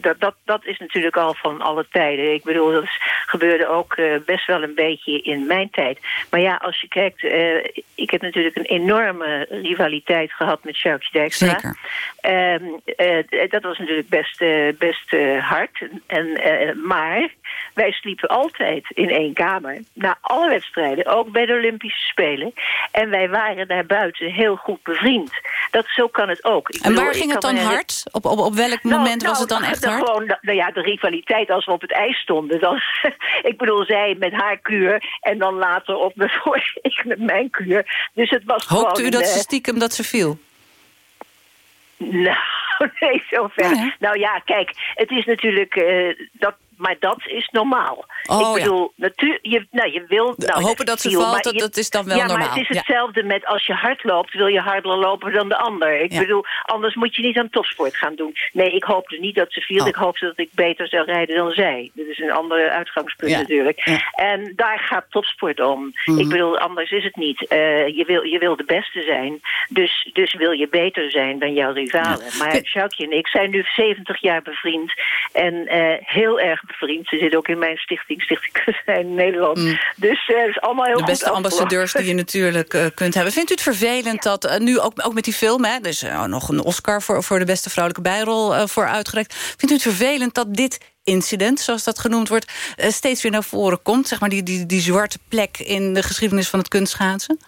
[SPEAKER 47] dat, dat, dat is natuurlijk al van alle tijden. Ik bedoel, dat is, gebeurde ook uh, best wel een beetje in mijn tijd. Maar ja, als je kijkt, uh, ik heb natuurlijk een enorme rivaliteit gehad met Sjoukje Dijkstra.
[SPEAKER 2] Zeker.
[SPEAKER 47] dat was natuurlijk best, best hard. En, maar wij sliepen altijd in één kamer. Na alle wedstrijden, ook bij de Olympische Spelen. En wij waren daar buiten heel goed bevriend. Dat, zo kan het ook.
[SPEAKER 2] Ik en bedoel, waar ging het dan hard? Op, op, op welk
[SPEAKER 47] nou,
[SPEAKER 2] moment
[SPEAKER 47] nou,
[SPEAKER 2] was het dan echt hard?
[SPEAKER 47] Gewoon, nou ja, de rivaliteit als we op het ijs stonden. Dan, <laughs> ik bedoel, zij met haar kuur en dan later op me voor ik met mijn kuur. Dus het was
[SPEAKER 2] Hoopte
[SPEAKER 47] gewoon,
[SPEAKER 2] u dat ze stiekem dat ze viel? <laughs>
[SPEAKER 47] Nou, nee, zover.
[SPEAKER 2] Nee.
[SPEAKER 47] Nou ja, kijk, het is natuurlijk... Uh, dat, maar dat is normaal.
[SPEAKER 2] Oh,
[SPEAKER 47] ik bedoel, ja. natuur, je, nou, je wil... Nou,
[SPEAKER 2] Hopen dat ze
[SPEAKER 47] viel,
[SPEAKER 2] valt, dat,
[SPEAKER 47] je,
[SPEAKER 2] dat is dan wel
[SPEAKER 47] ja,
[SPEAKER 2] normaal.
[SPEAKER 47] maar het is hetzelfde ja. met als je hard loopt... wil je harder lopen dan de ander. Ik
[SPEAKER 2] Ja.
[SPEAKER 47] bedoel, anders moet je niet aan topsport gaan doen. Nee, ik hoopte niet dat ze viel.
[SPEAKER 2] Oh.
[SPEAKER 47] Ik hoopte dat ik beter zou rijden dan zij. Dat is een ander uitgangspunt
[SPEAKER 2] Ja.
[SPEAKER 47] natuurlijk.
[SPEAKER 2] Ja.
[SPEAKER 47] En daar gaat topsport om.
[SPEAKER 2] Mhm.
[SPEAKER 47] Ik bedoel, anders is het niet. Uh, je, wil, je wil de beste zijn. Dus, dus wil je beter zijn dan jouw rivalen. Maar Sjoukje en ik zijn nu 70 jaar bevriend. En uh, heel erg bevriend. Ze zitten ook in mijn stichting, Stichting Nederland.
[SPEAKER 2] Mm.
[SPEAKER 47] Dus uh, het is allemaal heel
[SPEAKER 2] de
[SPEAKER 47] goed
[SPEAKER 2] beste ambassadeurs die je natuurlijk uh, kunt hebben. Vindt u het vervelend dat uh, nu ook, ook met die film... Hè, dus nog een Oscar voor, voor de beste vrouwelijke bijrol voor uitgereikt... vindt u het vervelend dat dit incident, zoals dat genoemd wordt... steeds weer naar voren komt? Zeg maar die, die, die zwarte plek in de geschiedenis van het kunstschaatsen?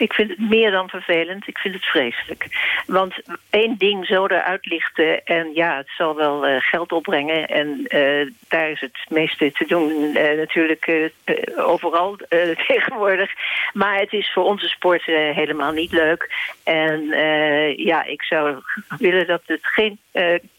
[SPEAKER 47] Ik vind het meer dan vervelend. Ik vind het vreselijk. Want één ding zo eruit lichten... en ja, het zal wel uh, geld opbrengen... en uh, daar is het meeste te doen uh, natuurlijk overal <laughs> tegenwoordig. Maar het is voor onze sport helemaal niet leuk. En ja, ik zou willen dat het geen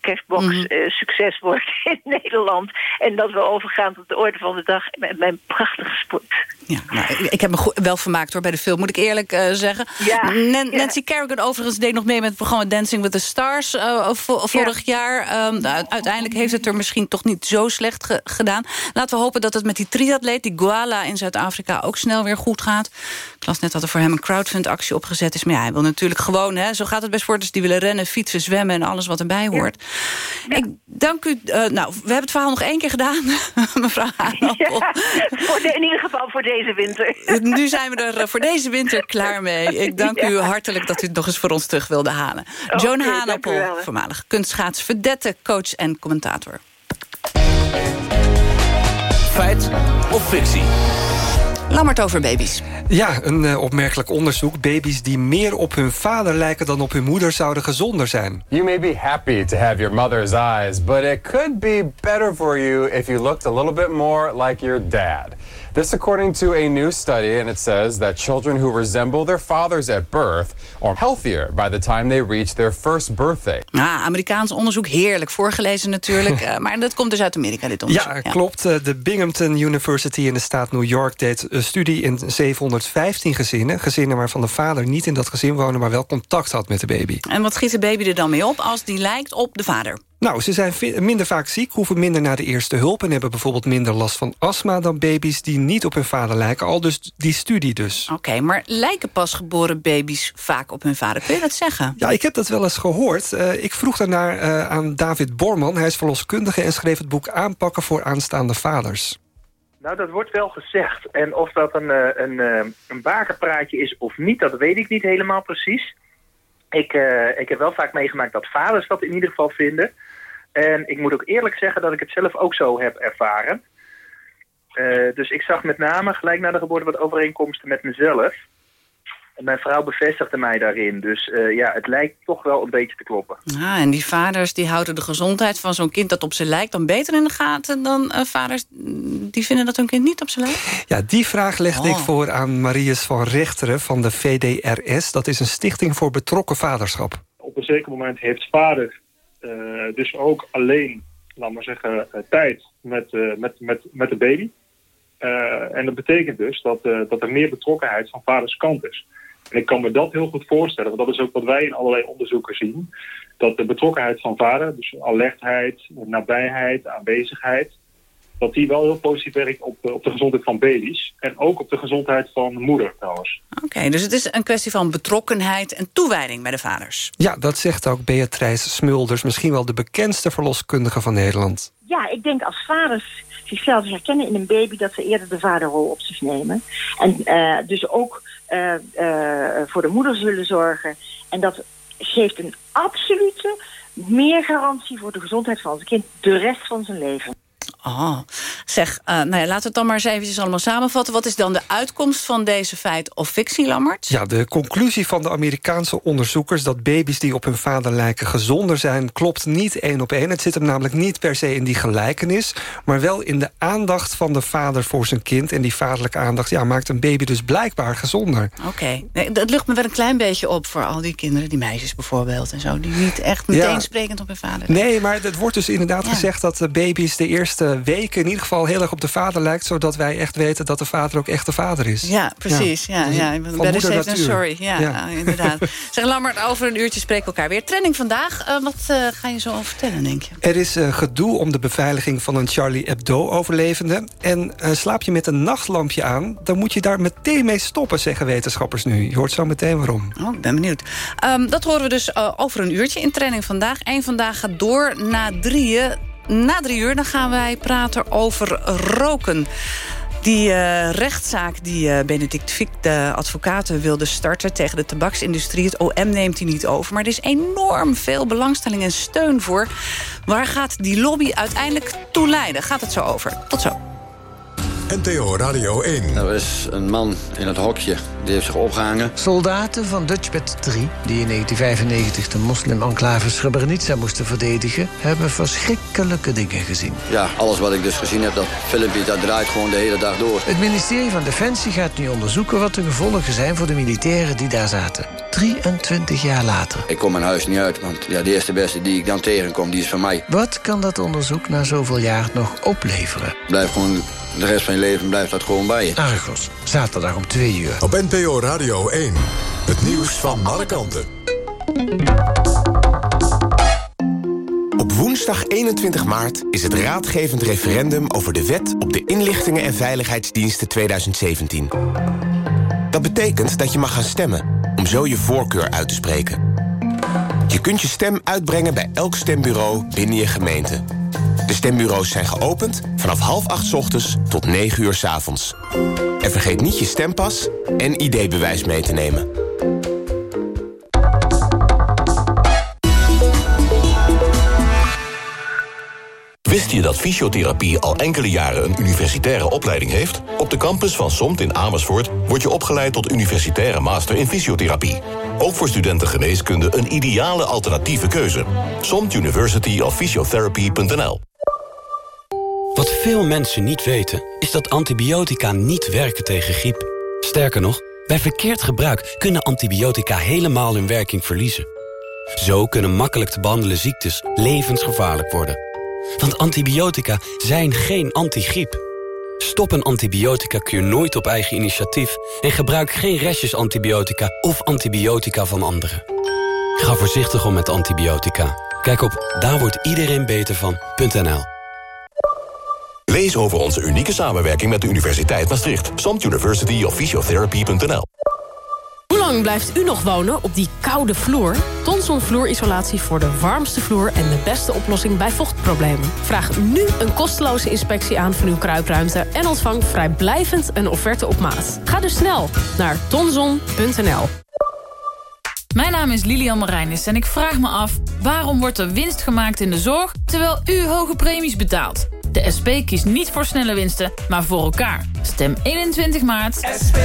[SPEAKER 47] cashbox mm -hmm. succes wordt <laughs> in Nederland... en dat we overgaan tot de orde van de dag met mijn prachtige sport.
[SPEAKER 2] Ja, nou, ik heb me wel vermaakt hoor bij de film, moet ik eerlijk uh, zeggen.
[SPEAKER 47] Ja.
[SPEAKER 2] Nancy Kerrigan overigens deed nog mee met het programma Dancing with the Stars uh, vo vorig ja. jaar. Um, uiteindelijk heeft het er misschien toch niet zo slecht ge gedaan. Laten we hopen dat het met die triatleet, die Guala in Zuid-Afrika... ook snel weer goed gaat. Ik las net dat er voor hem een crowdfund-actie opgezet is. Maar ja, hij wil natuurlijk gewoon, hè, zo gaat het bij sporters... die willen rennen, fietsen, zwemmen en alles wat erbij hoort. Ik dank u. Uh, nou, we hebben het verhaal nog één keer gedaan, <laughs> mevrouw
[SPEAKER 47] voor de, in ieder geval voor deze winter.
[SPEAKER 2] nu zijn we er voor deze winter klaar mee. <laughs> Ik dank u hartelijk dat u het nog eens voor ons terug wilde halen. Joan Hanappel,
[SPEAKER 47] wel.
[SPEAKER 2] voormalig kunstschaats, verdette, coach en commentator.
[SPEAKER 36] Feit of fictie?
[SPEAKER 2] Lammert over baby's.
[SPEAKER 17] Ja, een eh, opmerkelijk onderzoek. Baby's die meer op hun vader lijken dan op hun moeder zouden gezonder zijn.
[SPEAKER 48] You may be happy to have your mother's eyes, but it could be better for you if you looked a little bit more like your dad. This according to a new study, and it says that children who resemble their fathers at birth are healthier by the time they reach their first birthday.
[SPEAKER 2] Ah, Amerikaans onderzoek, heerlijk voorgelezen natuurlijk. <laughs> eh, maar dat komt dus uit Amerika, dit onderzoek.
[SPEAKER 17] Ja, klopt. Eh, De Binghamton University in de staat New York deed een studie in 715 gezinnen. Gezinnen waarvan de vader niet in dat gezin woonde, maar wel contact had met de baby.
[SPEAKER 2] En wat schiet de baby er dan mee op als die lijkt op de vader?
[SPEAKER 17] Nou, ze zijn minder vaak ziek, hoeven minder naar de eerste hulp... en hebben bijvoorbeeld minder last van astma dan baby's die niet op hun vader lijken. Al dus die studie dus.
[SPEAKER 2] Oké, maar lijken pasgeboren baby's vaak op hun vader? Kun je dat zeggen?
[SPEAKER 17] Ja, ik heb dat wel eens gehoord. Eh, ik vroeg daarnaar eh, aan David Borman. Hij is verloskundige en schreef het boek Aanpakken voor aanstaande vaders.
[SPEAKER 49] Nou, dat wordt wel gezegd. En of dat een, eh, een, een bakenpraatje is of niet, dat weet ik niet helemaal precies. Ik, eh, ik heb wel vaak meegemaakt dat vaders dat in ieder geval vinden. En ik moet ook eerlijk zeggen dat ik het zelf ook zo heb ervaren. Eh, dus ik zag met name gelijk na de geboorte wat overeenkomsten met mezelf. En mijn vrouw bevestigde mij daarin. Dus eh, ja, het lijkt toch wel een beetje te kloppen.
[SPEAKER 2] Ah, en die vaders die houden de gezondheid van zo'n kind dat op ze lijkt... dan beter in de gaten dan eh, vaders die vinden dat hun kind niet op ze lijkt?
[SPEAKER 17] Ja, die vraag legde ik
[SPEAKER 2] Oh.
[SPEAKER 17] voor aan Marius van Rechteren van de VDRS. Dat is een stichting voor betrokken vaderschap.
[SPEAKER 50] op een zeker moment heeft vader dus ook alleen, laat maar zeggen, eh, tijd met, eh, met, met, met de baby. Eh, en dat betekent dus dat, eh, dat er meer betrokkenheid van vaders kant is. En ik kan me dat heel goed voorstellen, want dat is ook wat wij in allerlei onderzoeken zien. Dat de betrokkenheid van vader, dus alertheid, nabijheid, aanwezigheid, dat die wel heel positief werkt op, de- op de gezondheid van baby's. En ook op de gezondheid van de moeder trouwens.
[SPEAKER 2] Oké, dus het is een kwestie van betrokkenheid en toewijding bij de vaders.
[SPEAKER 17] Ja, dat zegt ook Beatrice Smulders. Misschien wel de bekendste verloskundige van Nederland.
[SPEAKER 51] Ja, ik denk als vaders zichzelf herkennen in een baby... dat ze eerder de vaderrol op zich nemen. En eh, dus ook eh, eh, voor de moeder zullen zorgen. En dat geeft een absolute meer garantie voor de gezondheid van ons kind... de rest van zijn leven.
[SPEAKER 2] Oh, zeg, eh, nou ja, laten we het dan maar eens eventjes allemaal samenvatten. Wat is dan de uitkomst van deze feit of fictie, Lammert?
[SPEAKER 17] Ja, de conclusie van de Amerikaanse onderzoekers... dat baby's die op hun vader lijken gezonder zijn... klopt niet één op één. Het zit hem namelijk niet per se in die gelijkenis... maar wel in de aandacht van de vader voor zijn kind. En die vaderlijke aandacht ja, maakt een baby dus blijkbaar gezonder.
[SPEAKER 2] Oké, nee, dat lucht me wel een klein beetje op voor al die kinderen, die meisjes bijvoorbeeld en zo, die niet echt meteen
[SPEAKER 17] Ja.
[SPEAKER 2] sprekend op hun vader lijken.
[SPEAKER 17] Nee, maar het wordt dus inderdaad gezegd... dat de baby's de eerste weken in ieder geval heel erg op de vader lijkt... zodat wij echt weten dat de vader ook echt de vader is.
[SPEAKER 2] Ja, precies. Ja,
[SPEAKER 17] Dus
[SPEAKER 2] ja,
[SPEAKER 17] van moeder
[SPEAKER 2] than
[SPEAKER 17] natuur.
[SPEAKER 2] sorry. Ja,
[SPEAKER 17] Ja. <laughs>
[SPEAKER 2] inderdaad. zeg Lammert, over een uurtje spreken we elkaar weer. Trending vandaag, eh, wat eh, ga je zo over vertellen, denk je?
[SPEAKER 17] Er is eh, gedoe om de beveiliging van een Charlie Hebdo-overlevende. En slaap je met een nachtlampje aan... dan moet je daar meteen mee stoppen, zeggen wetenschappers nu. Je hoort zo meteen waarom.
[SPEAKER 2] Oh, ik ben benieuwd. Ehm, dat horen we dus over een uurtje in training vandaag. Eén vandaag gaat door na drieën. Na drie uur dan gaan wij praten over roken. Die eh, rechtszaak die eh, Benedict Fiek, de advocaten, wilde starten... tegen de tabaksindustrie. Het OM neemt die niet over. Maar er is enorm veel belangstelling en steun voor. Waar gaat die lobby uiteindelijk toe leiden? Gaat het zo over. Tot zo.
[SPEAKER 1] NTO Radio 1.
[SPEAKER 42] Er is een man in het hokje, die heeft zich opgehangen.
[SPEAKER 52] Soldaten van Dutchbat 3, die in 1995 de moslim-enclave Srebrenica moesten verdedigen, hebben verschrikkelijke dingen gezien.
[SPEAKER 42] Ja, alles wat ik dus gezien heb, dat filmpje, dat draait gewoon de hele dag door.
[SPEAKER 52] Het ministerie van Defensie gaat nu onderzoeken wat de gevolgen zijn voor de militairen die daar zaten. 23 jaar later.
[SPEAKER 42] Ik kom mijn huis niet uit, want ja, de eerste beste die ik dan tegenkom, die is van mij.
[SPEAKER 52] Wat kan dat onderzoek na zoveel jaar nog opleveren?
[SPEAKER 42] Blijf gewoon, de rest van je leven blijft dat gewoon bij je.
[SPEAKER 52] Argos, zaterdag om 2 uur.
[SPEAKER 1] Op NPO Radio 1. Het nieuws van alle kanten.
[SPEAKER 53] Op woensdag 21 maart is het raadgevend referendum over de wet op de inlichtingen en veiligheidsdiensten 2017. Dat betekent dat je mag gaan stemmen, om zo je voorkeur uit te spreken. Je kunt je stem uitbrengen bij elk stembureau binnen je gemeente. De stembureaus zijn geopend vanaf half acht ochtends tot 9 uur 's avonds. En vergeet niet je stempas en ID-bewijs mee te nemen.
[SPEAKER 8] Wist je dat fysiotherapie al enkele jaren een universitaire opleiding heeft? Op de campus van SOMT in Amersfoort word je opgeleid tot universitaire master in fysiotherapie. Ook voor studenten geneeskunde een ideale alternatieve keuze. SOMT University of
[SPEAKER 54] Wat veel mensen niet weten, is dat antibiotica niet werken tegen griep. Sterker nog, bij verkeerd gebruik kunnen antibiotica helemaal hun werking verliezen. Zo kunnen makkelijk te behandelen ziektes levensgevaarlijk worden. Want antibiotica zijn geen antigriep. Stop een antibiotica-kuur nooit op eigen initiatief... en gebruik geen restjes antibiotica of antibiotica van anderen. Ga voorzichtig om met antibiotica. Kijk op daar wordt iedereen beter van.nl.
[SPEAKER 8] Lees over onze unieke samenwerking met de Universiteit Maastricht. Samt University of Physiotherapy.nl
[SPEAKER 44] Hoe lang blijft u nog wonen op die koude vloer? Tonson vloerisolatie voor de warmste vloer en de beste oplossing bij vochtproblemen. Vraag nu een kosteloze inspectie aan van uw kruipruimte... en ontvang vrijblijvend een offerte op maat. Ga dus snel naar tonson.nl.
[SPEAKER 50] Mijn naam is Lilian Marijnis en ik vraag me af... waarom wordt er winst gemaakt in de zorg... terwijl u hoge premies betaalt? De SP kiest niet voor snelle winsten, maar voor elkaar. Stem 21 maart. SP.